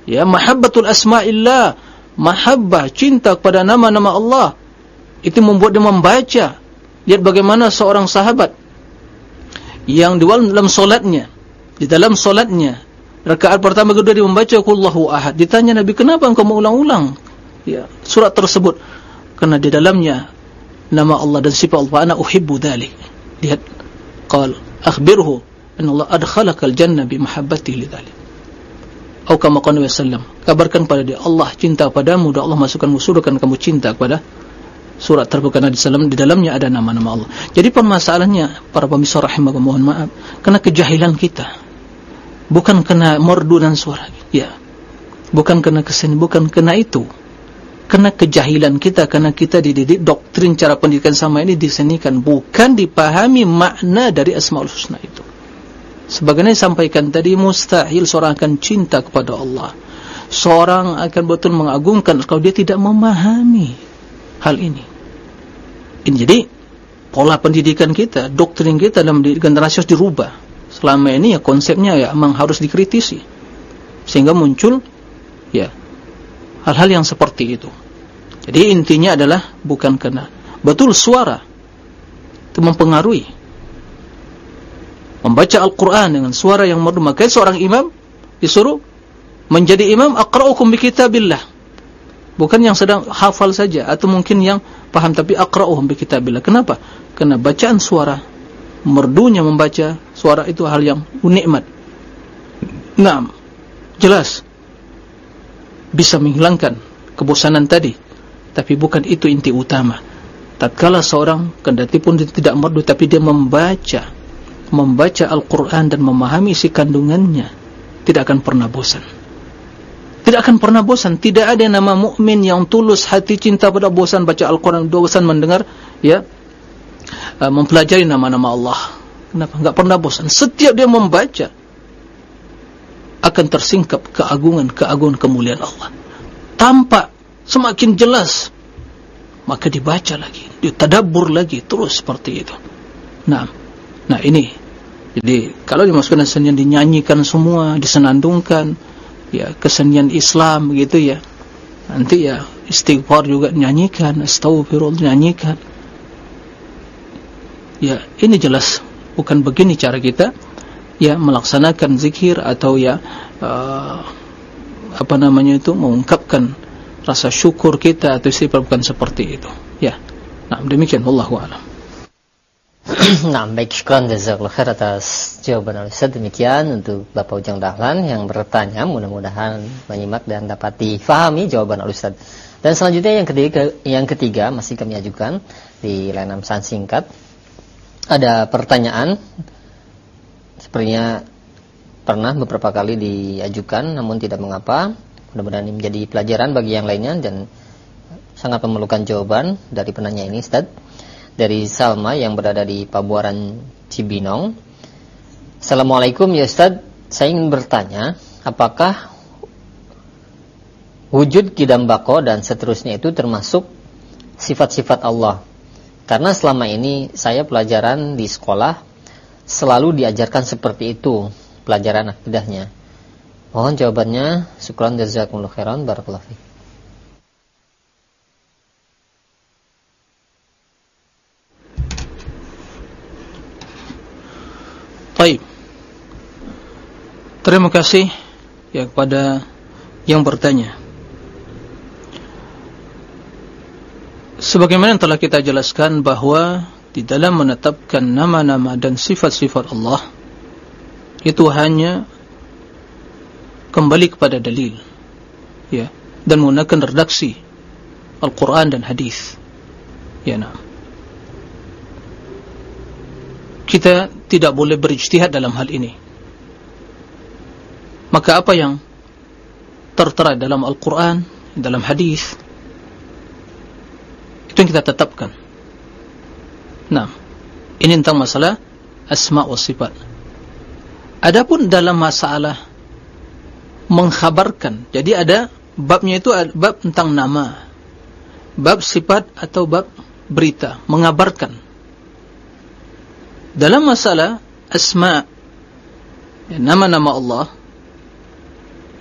Speaker 1: Ya, mahabbatul asma'illah. Mahabbah, cinta kepada nama-nama Allah. Itu membuat dia membaca. Lihat bagaimana seorang sahabat yang di dalam solatnya di dalam solatnya rakaat pertama kedua dia membaca kullahu ahad. Ditanya Nabi kenapa engkau mengulang-ulang ya surat tersebut. Karena di dalamnya nama Allah dan sifat Allah. Ana uhibbu dzalik lihat qal akhbirhu anna Allah adkhalaka al-jannah bi mahabbatihi lidzalik atau kama qala Nabi kabarkan pada dia Allah cinta padamu dan Allah masukkan karena kamu cinta kepada surat terbuka Nabi Sallam di dalamnya ada nama-nama Allah. Jadi permasalahannya para pemirsa rahimah mohon maaf karena kejahilan kita. Bukan kena merdu dan suara. Ya. Bukan kena kesan, bukan kena itu. Kena kejahilan kita karena kita dididik doktrin cara pendidikan sama ini disenikan bukan dipahami makna dari Asmaul Husna itu. Sebagaimana sampaikan tadi mustahil seorang akan cinta kepada Allah. Seorang akan betul mengagungkan kalau dia tidak memahami hal ini. Ini jadi pola pendidikan kita, doktrin kita dalam generasi harus dirubah. Selama ini ya konsepnya ya memang harus dikritisi. Sehingga muncul ya hal-hal yang seperti itu. Jadi intinya adalah bukan kena betul suara itu mempengaruhi. Membaca Al-Qur'an dengan suara yang merdu maka seorang imam disuruh menjadi imam aqra'ukum bi kitabillah bukan yang sedang hafal saja atau mungkin yang paham tapi aqra'uhum bi kitabillah kenapa karena bacaan suara merdunya membaca suara itu hal yang nikmat naam. Jelas. Bisa menghilangkan kebosanan tadi. Tapi bukan itu inti utama. Tatkala seorang kendati pun tidak merdu tapi dia membaca. Membaca Al-Qur'an dan memahami isi kandungannya tidak akan pernah bosan. Tidak akan pernah bosan. Tidak ada nama mukmin yang tulus hati cinta pada bosan baca Al-Quran, bosan mendengar, ya, uh, mempelajari nama-nama Allah. Kenapa? Enggak pernah bosan. Setiap dia membaca, akan tersingkap keagungan, keagungan kemuliaan Allah. Tampak semakin jelas, maka dibaca lagi, ditadabur lagi, terus seperti itu. Nah, nah ini. Jadi, kalau dimasukkan senian dinyanyikan semua, disenandungkan, ya kesenian Islam begitu ya nanti ya istighfar juga nyanyikan astagfirullah nyanyikan ya ini jelas. Bukan begini cara kita. Ya melaksanakan zikir atau ya uh, apa namanya itu mengungkapkan rasa syukur kita atau istighfar bukan seperti itu. Ya. Nah demikian. Wallahu a'lam.
Speaker 2: Nah, baik. Syukran jazakallahu khair atas jawaban Ustaz. Demikian untuk Bapak Ujang Dahlan yang bertanya, mudah-mudahan menyimak dan dapat difahami jawaban Ustaz. Dan selanjutnya yang ketiga, yang ketiga masih kami ajukan di layanan pesan singkat. Ada pertanyaan sepertinya pernah beberapa kali diajukan namun tidak mengapa. mudah-mudahan ini menjadi pelajaran bagi yang lainnya dan sangat memerlukan jawaban dari penanya ini Ustaz. Dari Salma yang berada di Pabuaran Cibinong. Assalamualaikum ya Ustaz, saya ingin bertanya, apakah wujud kidam bako dan seterusnya itu termasuk sifat-sifat Allah? Karena selama ini saya pelajaran di sekolah selalu diajarkan seperti itu pelajaran akidahnya. Mohon jawabannya. Syukran jazakumullah khairan barakallahu fiik.
Speaker 1: Baik. Terima kasih ya kepada yang bertanya. Sebagaimana yang telah kita jelaskan bahwa di dalam menetapkan nama-nama dan sifat-sifat Allah itu hanya kembali kepada dalil ya dan menggunakan redaksi Al-Quran dan Hadis ya nah. Kita tidak boleh berijtihad dalam hal ini. Maka apa yang tertera dalam Al-Quran dalam Hadis itu yang kita tetapkan nah ini tentang masalah asma wa sifat adapun dalam masalah mengkhabarkan. Jadi ada babnya itu bab tentang nama, bab sifat atau bab berita, mengabarkan. Dalam masalah asma, ya, nama-nama ya, Allah,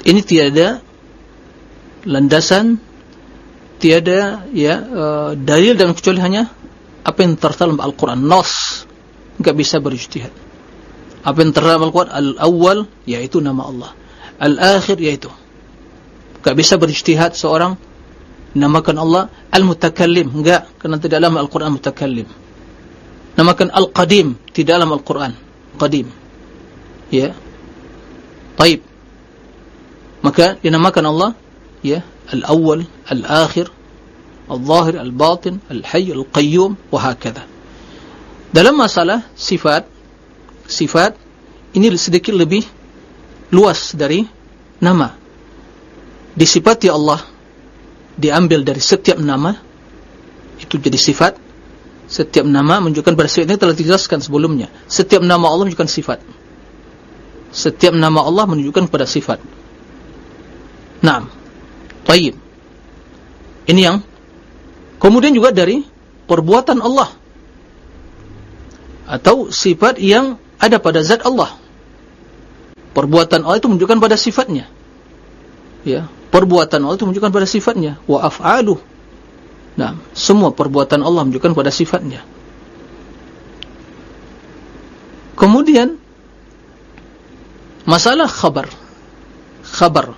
Speaker 1: ini tiada landasan, tiada ya uh, dalil dan kecuali hanya apa yang tertera dalam Al-Quran, nos, enggak bisa berijtihad. Apa yang tertera dalam Al-Quran, al-awwal, yaitu nama Allah. Al-akhir yaitu. Tak bisa berijtihad seorang namakan Allah al-mutakallim. Enggak kerana tidak dalam Al-Quran mutakallim namakan al-qadim tidak dalam Al-Quran. Qadim. Ya. Taib. Maka dinamakan Allah ya al-awwal al-akhir al-zahir al-batin al-hayy al-qayyum wahakadha dalam masalah sifat sifat ini sedikit lebih luas dari nama. Disifati Allah diambil dari setiap nama itu jadi sifat. Setiap nama menunjukkan pada sifat ini telah dijelaskan sebelumnya. Setiap nama Allah menunjukkan sifat. Setiap nama Allah menunjukkan pada sifat. Naam taib. Ini yang kemudian juga dari perbuatan Allah atau sifat yang ada pada zat Allah. Perbuatan Allah itu menunjukkan pada sifatnya. Ya perbuatan Allah itu menunjukkan pada sifatnya. Wa af'aluh nah semua perbuatan Allah menunjukkan pada sifatnya. Kemudian masalah khabar. Khabar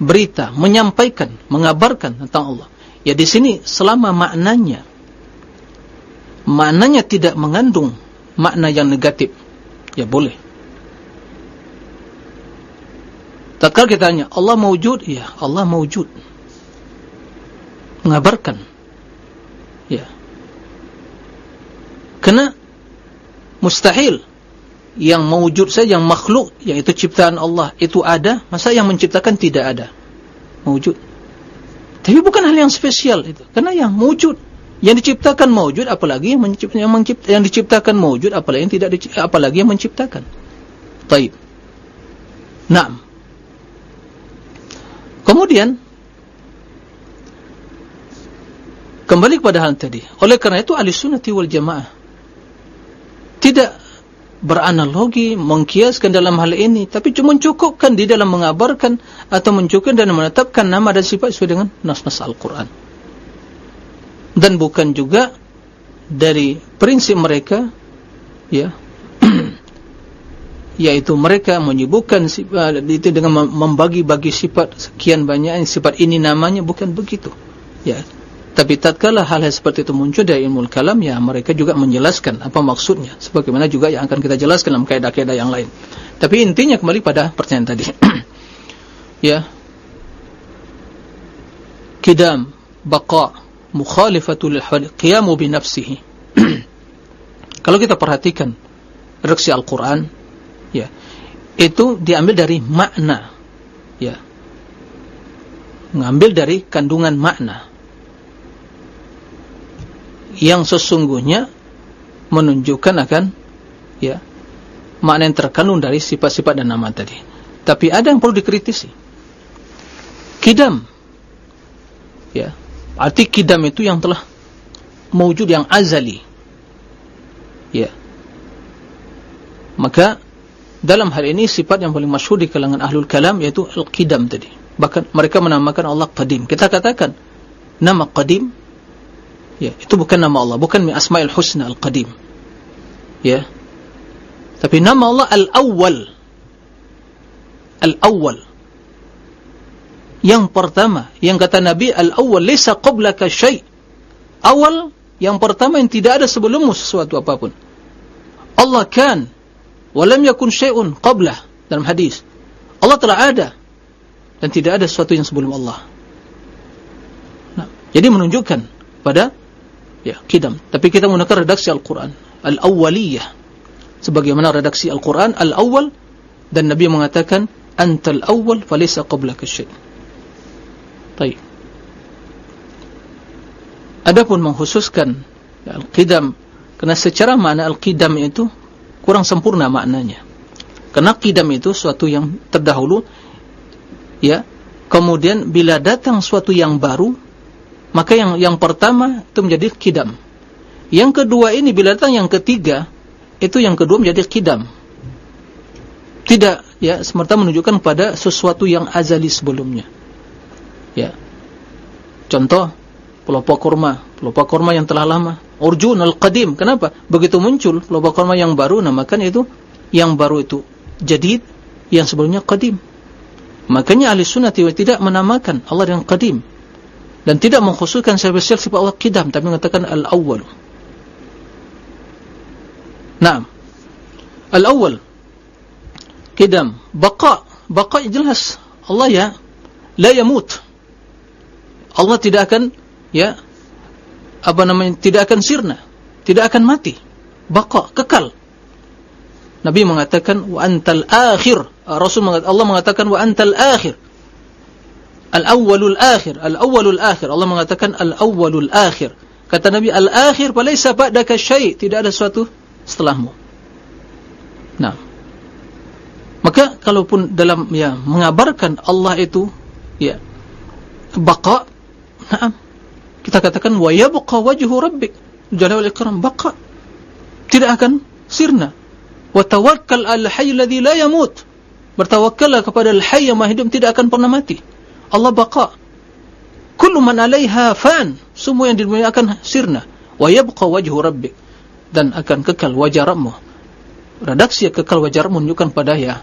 Speaker 1: berita menyampaikan mengabarkan tentang Allah ya di sini selama maknanya maknanya tidak mengandung makna yang negatif ya boleh Tatkala kita tanya, Allah mewujud? Ya, Allah mewujud. Mengabarkan. Ya. Kena mustahil yang mewujud saja yang makhluk yaitu ciptaan Allah itu ada, masa yang menciptakan tidak ada? Mewujud. Tapi bukan hal yang spesial itu. Karena yang mewujud yang diciptakan mewujud apalagi yang mencipta yang, mencipta, yang diciptakan mewujud apalagi yang tidak apalagi yang menciptakan. Baik. Naam. Kemudian kembali kepada hal tadi. Oleh karena itu ahli sunnati wal jamaah tidak beranalogi mengkiaskan dalam hal ini, tapi cuma cukupkan di dalam mengabarkan atau mencukupkan dan menetapkan nama dan sifat sesuai dengan nas-nas Al-Quran. Dan bukan juga dari prinsip mereka, ya, yaitu mereka menyebutkan sifat itu dengan membagi-bagi sifat sekian banyak sifat ini namanya bukan begitu ya tapi tatkala hal-hal seperti itu muncul dari ilmu kalam ya mereka juga menjelaskan apa maksudnya. Sebagaimana juga yang akan kita jelaskan dalam kaidah-kaidah yang lain. Tapi intinya kembali pada pertanyaan tadi. Ya. Kidam baqa mukhalifatul qiyamu bi nafsihi. Kalau kita perhatikan redaksi Al-Qur'an ya itu diambil dari makna ya. Mengambil dari kandungan makna yang sesungguhnya menunjukkan akan ya makna yang terkandung dari sifat-sifat dan nama tadi. Tapi ada yang perlu dikritisi. Kidam. Ya. Arti kidam itu yang telah mewujud yang azali. Ya. Maka dalam hal ini sifat yang paling masyhur di kalangan ahlul kalam yaitu al-qidam tadi. Bahkan mereka menamakan Allah Qadim. Kita katakan nama Qadim ya, itu bukan nama Allah, bukan min asma'il husna al-Qadim. Ya. Tapi nama Allah Al-Awwal. Al-Awwal. Yang pertama, yang kata Nabi Al-Awwal laysa qablaka syai'. Awal yang pertama yang tidak ada sebelummu sesuatu apapun. Allah kan walam yakun syai'un qablah dalam hadis. Allah telah ada dan tidak ada sesuatu yang sebelum Allah. Nah, jadi menunjukkan pada ya kidam. Tapi kita menggunakan redaksi Al-Quran. Al-Awwaliyah. Sebagaimana redaksi Al-Quran Al-Awwal dan Nabi mengatakan Antal awwal falisa qablaka syait Baik. Adapun mengkhususkan Al-Qidam Kerana secara makna Al-Qidam itu Kurang sempurna maknanya. Kerana Qidam itu suatu yang terdahulu Ya Kemudian bila datang suatu yang baru Maka yang yang pertama itu menjadi Qidam. Yang kedua ini bila datang yang ketiga itu yang kedua menjadi kidam tidak ya semerta menunjukkan pada sesuatu yang azali sebelumnya. Ya. Contoh pelopak kurma. Pelopak kurma yang telah lama. Urjun al-qadim kenapa? Begitu muncul pelopak kurma yang baru namakan itu yang baru itu. Jadid yang sebelumnya qadim. Makanya ahli sunnah tidak menamakan Allah yang qadim dan tidak mengkhususkan spesial sifat Allah qidam tapi mengatakan al-awwal. Naam. Al-awwal. Kidam baqa. Baqa jelas. Allah ya la yamut. Allah tidak akan ya apa namanya tidak akan sirna. Tidak akan mati. Baqa kekal. Nabi mengatakan wa antal akhir. Rasul mengatakan Allah mengatakan wa antal akhir al-awwalul akhir. Al-awwalul akhir. Allah mengatakan al-awwalul akhir. Kata Nabi al-akhir falaysa ba'daka syai' tidak ada sesuatu setelahmu. Nah, maka kalaupun dalam ya mengabarkan Allah itu ya baqa, nah, kita katakan wa yabqa wajhu rabbik. Jalla wal ikram baqa. Tidak akan sirna. Wa tawakkal al hayy alladhi la yamut. Bertawakkallah kepada al hayy yang hidup tidak akan pernah mati Allah baqa kullu man 'alaiha fan semua yang di dunia akan sirna wa yabqa wajhu rabbik dan akan kekal wajah Rabbmu. Redaksi kekal wajah menunjukkan pada ya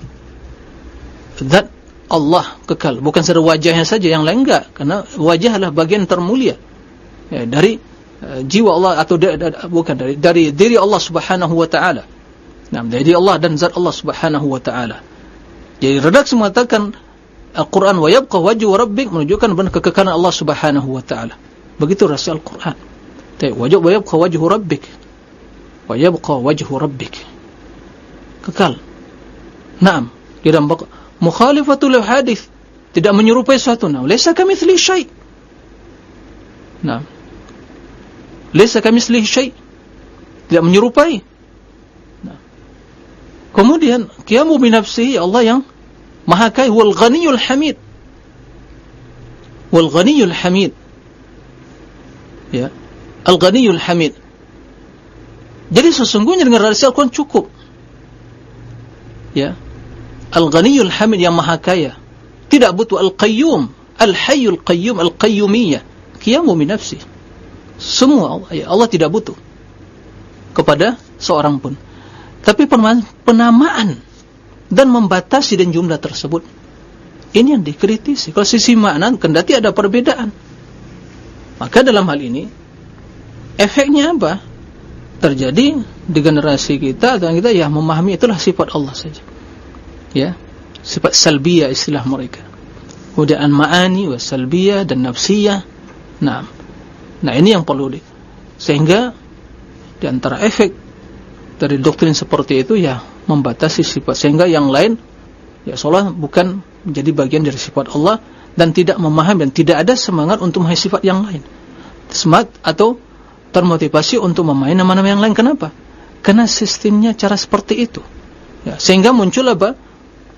Speaker 1: zat Allah kekal. Bukan sahaja wajahnya saja yang lain enggak. Karena wajah adalah bagian termulia ya, dari uh, jiwa Allah atau da, da, bukan dari dari diri Allah Subhanahu wa taala. Nah, dari Allah dan zat Allah Subhanahu wa taala. Jadi redaksi mengatakan Al-Quran wa yabqa wajhu rabbik menunjukkan benar kekekalan Allah Subhanahu wa taala. Begitu rasa Al-Quran. Tapi wajib wa yabqa wajhu rabbik. Wa yabqa wajhu rabbik. Kekal. Naam. Tidak mukhalifatul hadis tidak menyerupai sesuatu. Nah laysa kamitsli syai. Naam. Laysa kamitsli syai. Tidak menyerupai. Nah. kemudian qiyamu bi nafsihi Allah yang maha kaya wal ghaniyul hamid wal ghaniyul hamid ya al ghaniyul hamid jadi sesungguhnya dengan redaksi Al-Quran cukup. Ya. Al-Ghaniyul Hamid yang maha kaya. Tidak butuh Al-Qayyum. Al-Hayyul Qayyum. Al-Qayyumiyah. Qiyamu min nafsi. Semua Allah, ya Allah tidak butuh. Kepada seorang pun. Tapi penamaan. Dan membatasi dan jumlah tersebut. Ini yang dikritisi. Kalau sisi makna, kendati ada perbedaan. Maka dalam hal ini. Efeknya apa? terjadi di generasi kita dan kita ya memahami itulah sifat Allah saja ya sifat salbiyah istilah mereka hudaan ma'ani wa salbiyah dan nafsiyah nah nah ini yang perlu di sehingga di antara efek dari doktrin seperti itu ya membatasi sifat. Sehingga yang lain ya seolah bukan menjadi bagian dari sifat Allah dan tidak memahami dan tidak ada semangat untuk memahami sifat yang lain. Semangat atau termotivasi untuk memahami nama-nama yang lain. Kenapa? karena sistemnya cara seperti itu. Ya, sehingga muncul apa?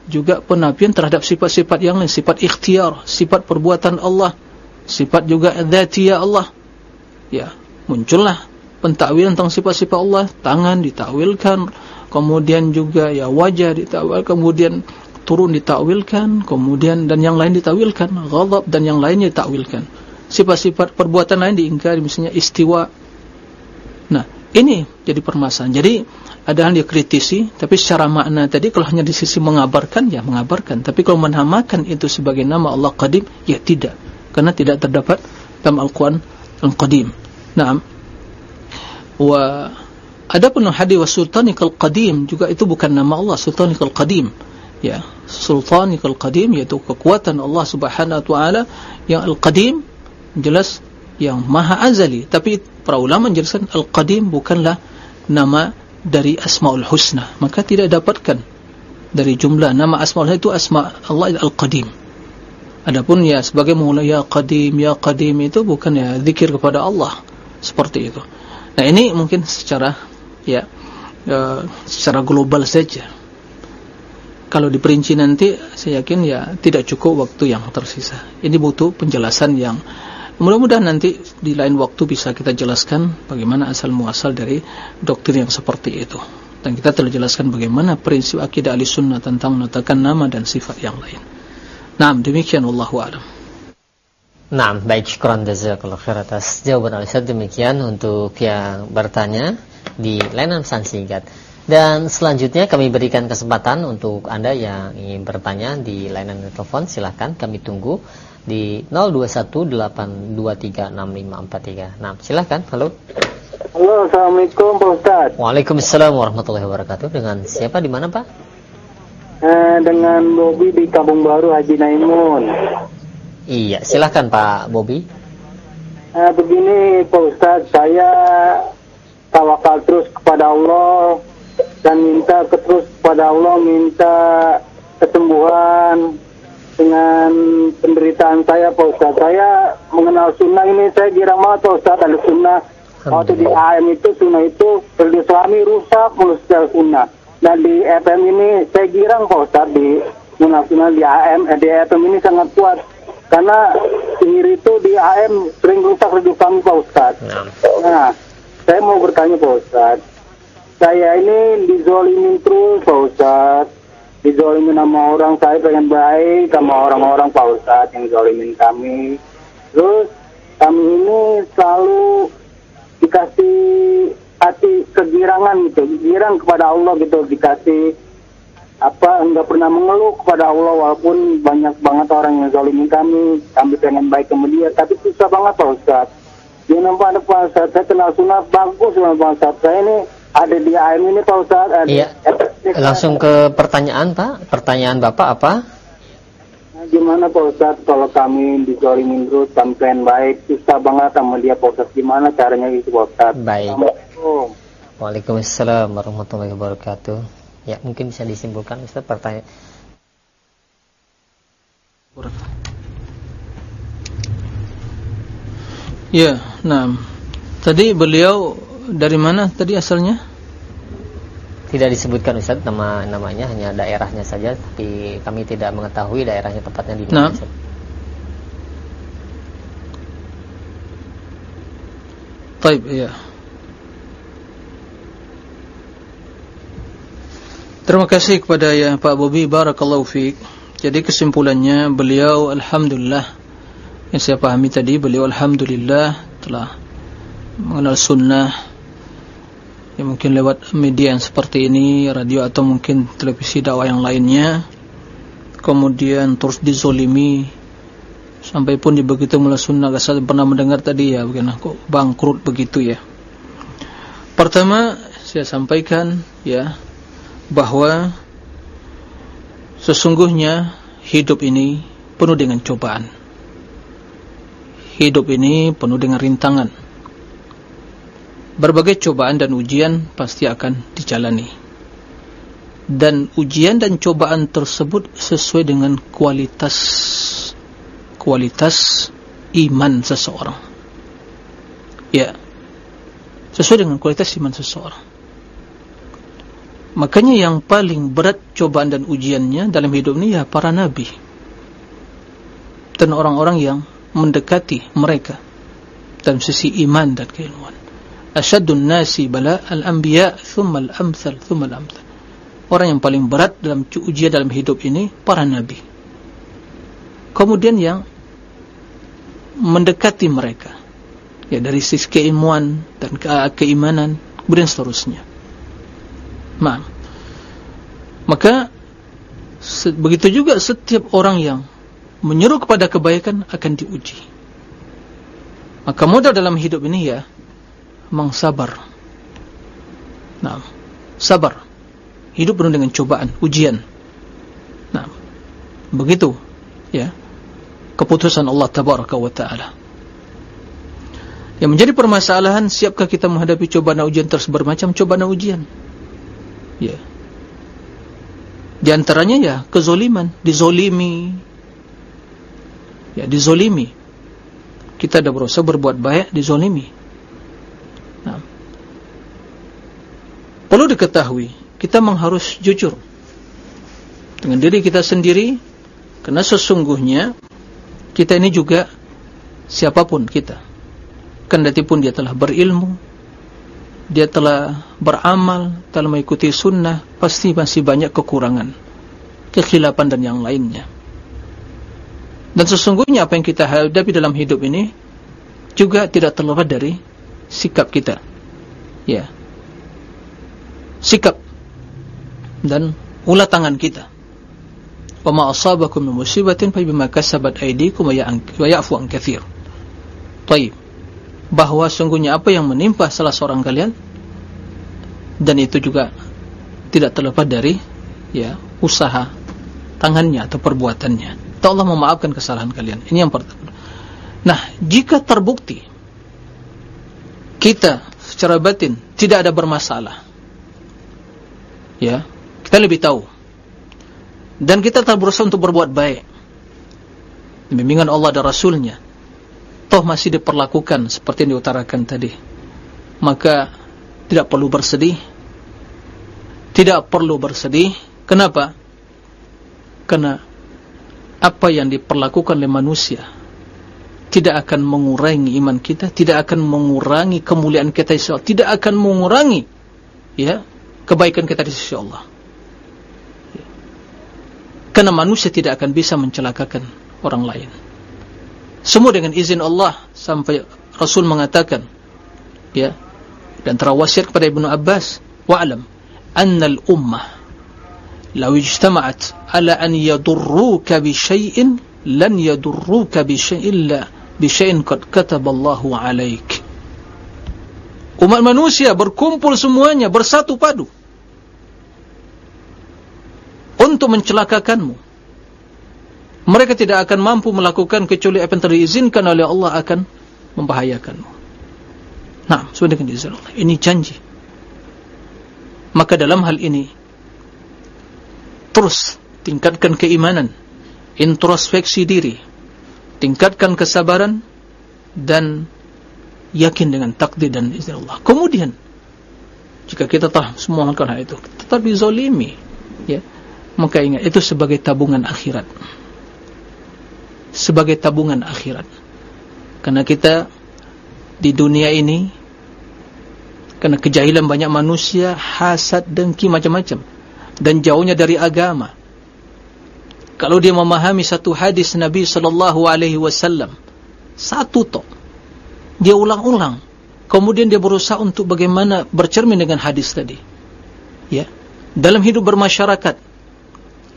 Speaker 1: juga penafian terhadap sifat-sifat yang lain. Sifat ikhtiar, sifat perbuatan Allah sifat juga dhatiyah Allah. Ya, muncullah pentakwilan tentang sifat-sifat Allah. Tangan ditakwilkan kemudian juga ya wajah ditakwil kemudian turun ditakwilkan kemudian dan yang lain ditakwilkan ghadab dan yang lainnya ditakwilkan. Sifat-sifat perbuatan lain diingkari misalnya istiwa. Nah ini jadi permasalahan. Jadi ada yang dikritisi tapi secara makna tadi kalau hanya di sisi mengabarkan ya mengabarkan. Tapi kalau menamakan itu sebagai nama Allah Qadim ya tidak. Karena tidak terdapat dalam Al-Quran Al-Qadim. Nah wa adapun hadis sultanikal qadim juga itu bukan nama Allah sultanikal qadim. Ya sultanikal qadim yaitu kekuatan Allah Subhanahu wa taala yang al-qadim jelas yang maha azali. Tapi para ulama menjelaskan al-qadim bukanlah nama dari asmaul husna. Maka tidak dapatkan dari jumlah nama asmaul husna itu asma Allah al-qadim. Adapun ya sebagai mula ya qadim ya qadim itu bukan ya zikir kepada Allah seperti itu. Nah ini mungkin secara ya uh, secara global saja. Kalau diperinci nanti saya yakin ya tidak cukup waktu yang tersisa. Ini butuh penjelasan yang mudah-mudahan nanti di lain waktu bisa kita jelaskan bagaimana asal muasal dari doktrin yang seperti itu. Dan kita telah jelaskan bagaimana prinsip akidah ahli sunnah tentang menetapkan nama dan sifat yang lain. Nah demikian Wallahu a'lam.
Speaker 2: Nah, baik syukuran jazakallahu khair atas jawaban Alisa demikian untuk yang bertanya di layanan pesan singkat. Dan selanjutnya kami berikan kesempatan untuk Anda yang ingin bertanya di layanan telepon silahkan kami tunggu di 0218236543. Nah, silahkan. Halo.
Speaker 3: Halo, Assalamualaikum Pak Ustaz.
Speaker 2: Waalaikumsalam warahmatullahi wabarakatuh. Dengan siapa di mana Pak?
Speaker 3: Eh, dengan Bobi di Kampung Baru Haji Naimun.
Speaker 2: Iya, silahkan Pak Bobi.
Speaker 3: Eh, begini Pak Ustaz, saya tawakal terus kepada Allah dan minta terus kepada Allah minta kesembuhan dengan penderitaan saya Pak Ustaz. Saya mengenal sunnah ini saya girang banget Pak Ustaz ada sunnah. Waktu di AM itu sunnah itu berdiri suami rusak mulus sunnah. Dan di FM ini saya girang Pak Ustaz di sunnah di AM eh, di FM ini sangat kuat. Karena sihir itu di AM sering rusak hidup kami Pak Ustaz. Nah, saya mau bertanya Pak Ustaz. Saya ini dizolimin terus Pak Ustaz. Dizolimin sama orang saya pengen baik sama orang-orang Pak Ustaz yang zolimin kami. Terus kami ini selalu dikasih hati kegirangan gitu. Girang kepada Allah gitu. Dikasih apa enggak pernah mengeluh kepada Allah walaupun banyak banget orang yang zolimin kami. Kami pengen baik ke dia. Tapi susah banget Pak Ustaz dia nampak ada Ustaz saya kenal sunat bagus sama Pak Ustaz saya ini ada di AM ini Pak Ustaz. Ada
Speaker 2: iya. Langsung ke pertanyaan Pak. Pertanyaan Bapak apa?
Speaker 3: Nah, gimana Pak Ustaz kalau kami dizolimin terus sampean baik susah banget sama dia Pak Ustaz. Gimana caranya itu Pak Ustaz?
Speaker 2: Baik. Waalaikumsalam warahmatullahi wabarakatuh. Ya mungkin bisa disimpulkan Ustaz pertanyaan.
Speaker 1: Ya, nah. Tadi beliau dari mana tadi asalnya?
Speaker 2: Tidak disebutkan Ustaz nama namanya hanya daerahnya saja tapi kami tidak mengetahui daerahnya tepatnya di mana. Nah.
Speaker 1: Baik, ya. Terima kasih kepada ya Pak Bobi barakallahu fiik. Jadi kesimpulannya beliau alhamdulillah yang saya pahami tadi beliau alhamdulillah telah mengenal sunnah ya mungkin lewat media yang seperti ini radio atau mungkin televisi dakwah yang lainnya. Kemudian terus dizolimi. Sampai pun di begitu mulai sunnah saya pernah mendengar tadi ya bagaimana kok bangkrut begitu ya? Pertama saya sampaikan ya bahwa sesungguhnya hidup ini penuh dengan cobaan hidup ini penuh dengan rintangan berbagai cobaan dan ujian pasti akan dijalani dan ujian dan cobaan tersebut sesuai dengan kualitas kualitas iman seseorang. Ya. Sesuai dengan kualitas iman seseorang. Makanya yang paling berat cobaan dan ujiannya dalam hidup ini ya para nabi. Dan orang-orang yang mendekati mereka dalam sisi iman dan keilmuan. Asyadun nasi bala al-anbiya thumma al-amthal thumma al-amthal. Orang yang paling berat dalam ujian dalam hidup ini para nabi. Kemudian yang mendekati mereka ya dari sisi keilmuan dan ke keimanan kemudian seterusnya. Ma. Maka begitu juga setiap orang yang menyeru kepada kebaikan akan diuji. Maka modal dalam hidup ini ya mengsabar. Nah, sabar. Hidup penuh dengan cobaan, ujian. Nah, begitu, ya. Keputusan Allah Tabaraka wa Taala. Yang menjadi permasalahan, siapkah kita menghadapi cobaan dan ujian terus bermacam cobaan dan ujian? Ya. Di antaranya ya kezoliman, dizolimi. Ya, dizolimi. Kita ada berusaha berbuat baik, dizolimi. Perlu diketahui, kita mengharus jujur dengan diri kita sendiri, karena sesungguhnya kita ini juga siapapun kita. Kendati pun dia telah berilmu, dia telah beramal, telah mengikuti sunnah, pasti masih banyak kekurangan, kekhilapan dan yang lainnya. Dan sesungguhnya apa yang kita hadapi dalam hidup ini juga tidak terlepas dari sikap kita. Ya, sikap dan ulah tangan kita. Wa ma asabakum min musibatin fa bima kasabat aydikum wa ya'fu an katsir. Baik. Bahwa sungguhnya apa yang menimpa salah seorang kalian dan itu juga tidak terlepas dari ya usaha tangannya atau perbuatannya. Allah memaafkan kesalahan kalian. Ini yang pertama. Nah, jika terbukti kita secara batin tidak ada bermasalah ya kita lebih tahu dan kita tak berusaha untuk berbuat baik bimbingan Allah dan Rasulnya toh masih diperlakukan seperti yang diutarakan tadi maka tidak perlu bersedih tidak perlu bersedih kenapa? karena apa yang diperlakukan oleh manusia tidak akan mengurangi iman kita tidak akan mengurangi kemuliaan kita tidak akan mengurangi ya kebaikan kita di sisi Allah. Karena manusia tidak akan bisa mencelakakan orang lain. Semua dengan izin Allah sampai Rasul mengatakan ya dan terawasiat kepada Ibnu Abbas wa'lam anna al-ummah an yadurruka bi syai'in lan yadurruka bi syai'in illa bi syai'in qad kataba Allahu 'alaik umat manusia berkumpul semuanya bersatu padu untuk mencelakakanmu. Mereka tidak akan mampu melakukan kecuali apa yang terizinkan oleh Allah akan membahayakanmu. Nah Allah. Ini janji. Maka dalam hal ini terus tingkatkan keimanan introspeksi diri tingkatkan kesabaran dan yakin dengan takdir dan izin Allah. Kemudian jika kita tahu semua hal itu, tetap dizalimi, ya. Maka ingat itu sebagai tabungan akhirat. Sebagai tabungan akhirat. Karena kita di dunia ini karena kejahilan banyak manusia, hasad, dengki macam-macam dan jauhnya dari agama. Kalau dia memahami satu hadis Nabi sallallahu alaihi wasallam, satu tok dia ulang-ulang. Kemudian dia berusaha untuk bagaimana bercermin dengan hadis tadi. Ya. Dalam hidup bermasyarakat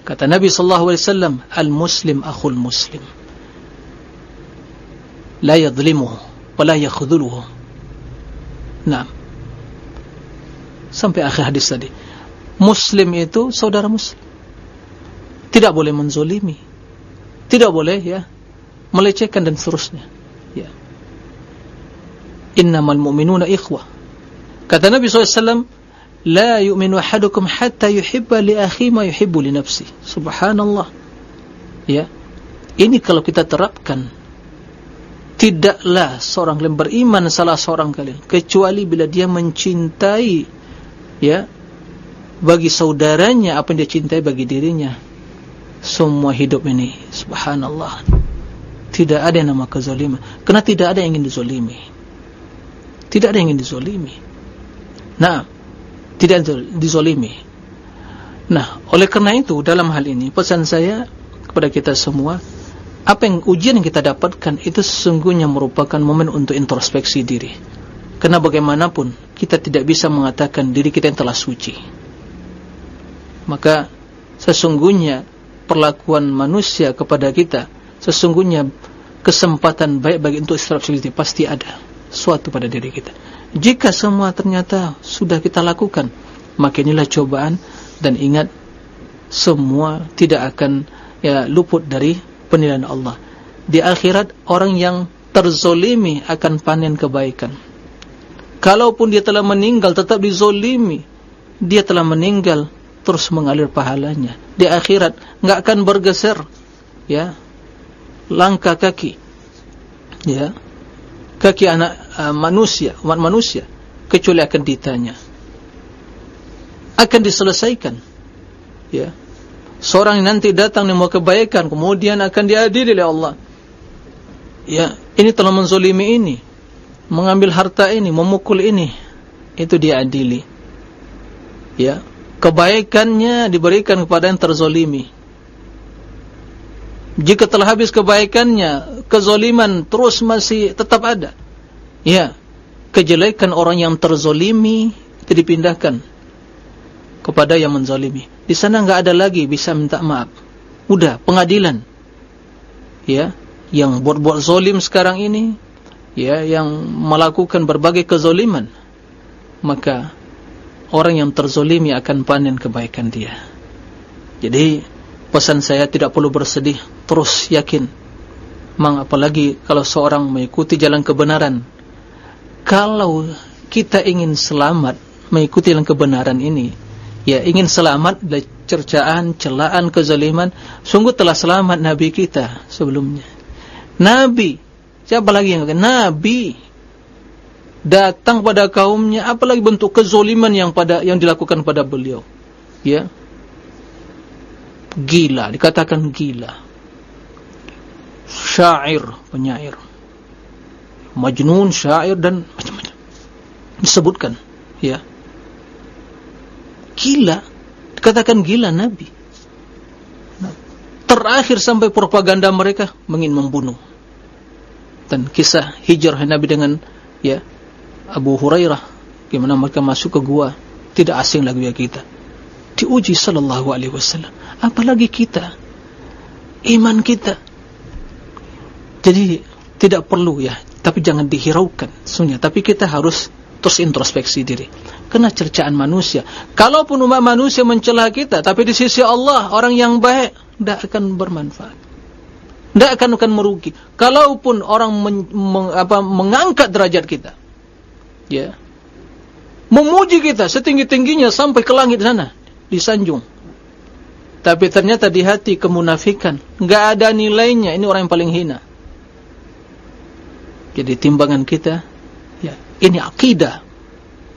Speaker 1: kata Nabi sallallahu alaihi wasallam al muslim akhul muslim. La yadhlimuhu wa la yakhdhuluhu nah sampai akhir hadis tadi muslim itu saudara muslim. Tidak boleh menzolimi. Tidak boleh ya melecehkan dan seterusnya. Innamal mu'minuna ikhwah. Kata Nabi SAW la yu'minu ahadukum hatta yuhibba li akhi ma yuhibbu li nafsi. Subhanallah. Ya. Ini kalau kita terapkan tidaklah seorang yang beriman salah seorang kalian kecuali bila dia mencintai ya bagi saudaranya apa yang dia cintai bagi dirinya. Semua hidup ini subhanallah. Tidak ada nama kezaliman. Kerana tidak ada yang ingin dizalimi tidak ada yang ingin dizalimi nah tidak dizalimi nah oleh kerana itu dalam hal ini pesan saya kepada kita semua apa yang ujian yang kita dapatkan itu sesungguhnya merupakan momen untuk introspeksi diri. Kerana bagaimanapun kita tidak bisa mengatakan diri kita yang telah suci maka sesungguhnya perlakuan manusia kepada kita sesungguhnya kesempatan baik bagi untuk introspeksi pasti ada suatu pada diri kita. Jika semua ternyata sudah kita lakukan maka inilah cobaan dan ingat semua tidak akan ya luput dari penilaian Allah. Di akhirat orang yang terzolimi akan panen kebaikan. Kalaupun dia telah meninggal tetap dizolimi. Dia telah meninggal terus mengalir pahalanya. Di akhirat enggak akan bergeser ya. Langkah kaki ya. Kaki anak uh, manusia umat manusia kecuali akan ditanya. Akan diselesaikan ya. Seorang yang nanti datang yang mau kebaikan kemudian akan diadili oleh Allah. Ya ini telah menzolimi ini mengambil harta ini memukul ini. Itu diadili ya kebaikannya diberikan kepada yang terzolimi. Jika telah habis kebaikannya, kezoliman terus masih tetap ada. Ya, kejelekan orang yang terzolimi itu dipindahkan kepada yang menzolimi. Di sana enggak ada lagi bisa minta maaf. Udah pengadilan. Ya, yang buat-buat zolim sekarang ini, ya, yang melakukan berbagai kezoliman, maka orang yang terzolimi akan panen kebaikan dia. Jadi pesan saya tidak perlu bersedih, terus yakin. Mang apalagi kalau seorang mengikuti jalan kebenaran. Kalau kita ingin selamat mengikuti jalan kebenaran ini, ya ingin selamat dari cercaan, celaan, kezaliman, sungguh telah selamat Nabi kita sebelumnya. Nabi, siapa lagi yang Nabi datang pada kaumnya apalagi bentuk kezoliman yang pada yang dilakukan pada beliau. Ya. Gila dikatakan gila. Syair penyair. Majnun syair dan macam-macam. Disebutkan ya. Gila dikatakan gila nabi. Terakhir sampai propaganda mereka ingin membunuh. Dan kisah hijrah nabi dengan ya Abu Hurairah bagaimana mereka masuk ke gua tidak asing lagi bagi kita. Diuji sallallahu alaihi wasallam. Apalagi kita? Iman kita. Jadi tidak perlu ya tapi jangan dihiraukan sunnah tapi kita harus terus introspeksi diri. Kena cercaan manusia. Kalaupun umat manusia mencela kita tapi di sisi Allah orang yang baik tidak akan bermanfaat. Tidak akan akan merugi. Kalaupun orang men, meng, apa, mengangkat derajat kita ya. Memuji kita setinggi-tingginya sampai ke langit sana disanjung tapi ternyata di hati kemunafikan. Enggak ada nilainya. Ini orang yang paling hina. Jadi timbangan kita ya ini akidah.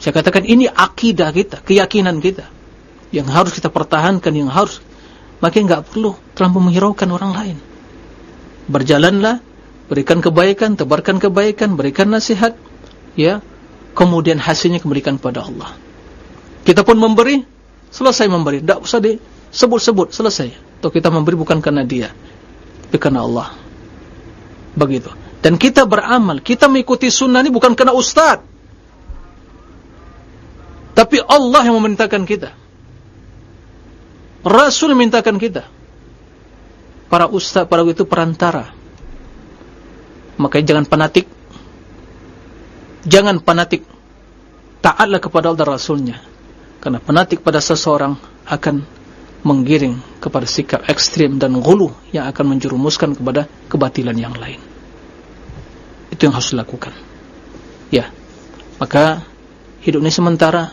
Speaker 1: Saya katakan ini akidah kita keyakinan kita. Yang harus kita pertahankan yang harus. Maka enggak perlu terlalu menghiraukan orang lain. Berjalanlah berikan kebaikan tebarkan kebaikan berikan nasihat ya kemudian hasilnya kembalikan kepada Allah. Kita pun memberi, selesai memberi. Tidak usah disebut-sebut, selesai. Atau kita memberi bukan karena dia, tapi karena Allah. Begitu. Dan kita beramal, kita mengikuti sunnah ini bukan karena ustaz. Tapi Allah yang memintakan kita. Rasul memintakan kita. Para ustaz, para itu perantara. Makanya jangan fanatik jangan fanatik taatlah kepada Allah dan Rasulnya. Karena fanatik pada seseorang akan menggiring kepada sikap ekstrim dan gulu yang akan menjerumuskan kepada kebatilan yang lain. Itu yang harus dilakukan. Ya. Maka hidup ini sementara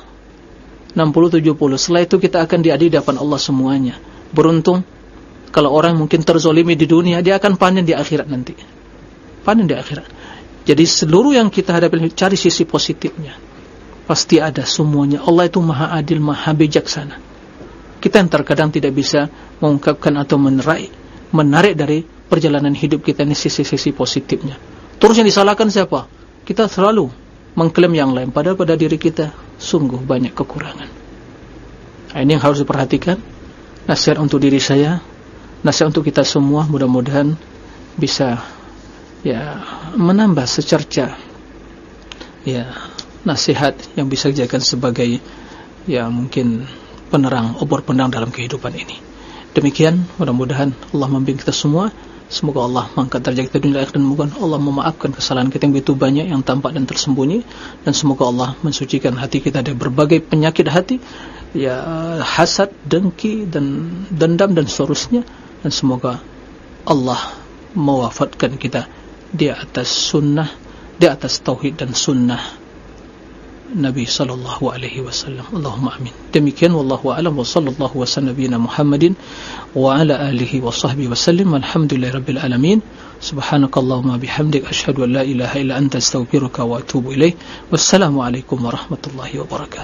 Speaker 1: 60-70 setelah itu kita akan diadili di depan Allah semuanya. Beruntung Kalau orang mungkin terzolimi di dunia, dia akan panen di akhirat nanti. Panen di akhirat. Jadi seluruh yang kita hadapi, cari sisi positifnya. Pasti ada semuanya. Allah itu maha adil, maha bijaksana. Kita yang terkadang tidak bisa mengungkapkan atau menerai, menarik dari perjalanan hidup kita ini sisi-sisi positifnya. Terus yang disalahkan siapa? Kita selalu mengklaim yang lain. Padahal pada diri kita sungguh banyak kekurangan. Nah, ini yang harus diperhatikan. Nasihat untuk diri saya, nasihat untuk kita semua mudah-mudahan bisa ya menambah secerca ya nasihat yang bisa dijadikan sebagai ya mungkin penerang obor pendang dalam kehidupan ini. Demikian mudah-mudahan Allah membimbing kita semua. Semoga Allah mengangkat derajat kita dunia akhirat. Dan moga Allah memaafkan kesalahan kita yang begitu banyak yang tampak dan tersembunyi. Dan semoga Allah mensucikan hati kita dari berbagai penyakit hati ya hasad dengki dan dendam dan seterusnya. Dan semoga Allah mewafatkan kita di atas sunnah di atas tauhid dan sunnah Nabi sallallahu alaihi wasallam. Allahumma amin. Demikian wallahu a'lam wa sallallahu wasallam nabiyina Muhammadin wa ala alihi wa sahbihi wasallam alhamdulillahirabbil alamin. Subhanakallahumma bihamdik. Asyhadu an la ilaha illa anta astaghfiruka wa atubu ilaik wassalamu alaikum warahmatullahi wabarakatuh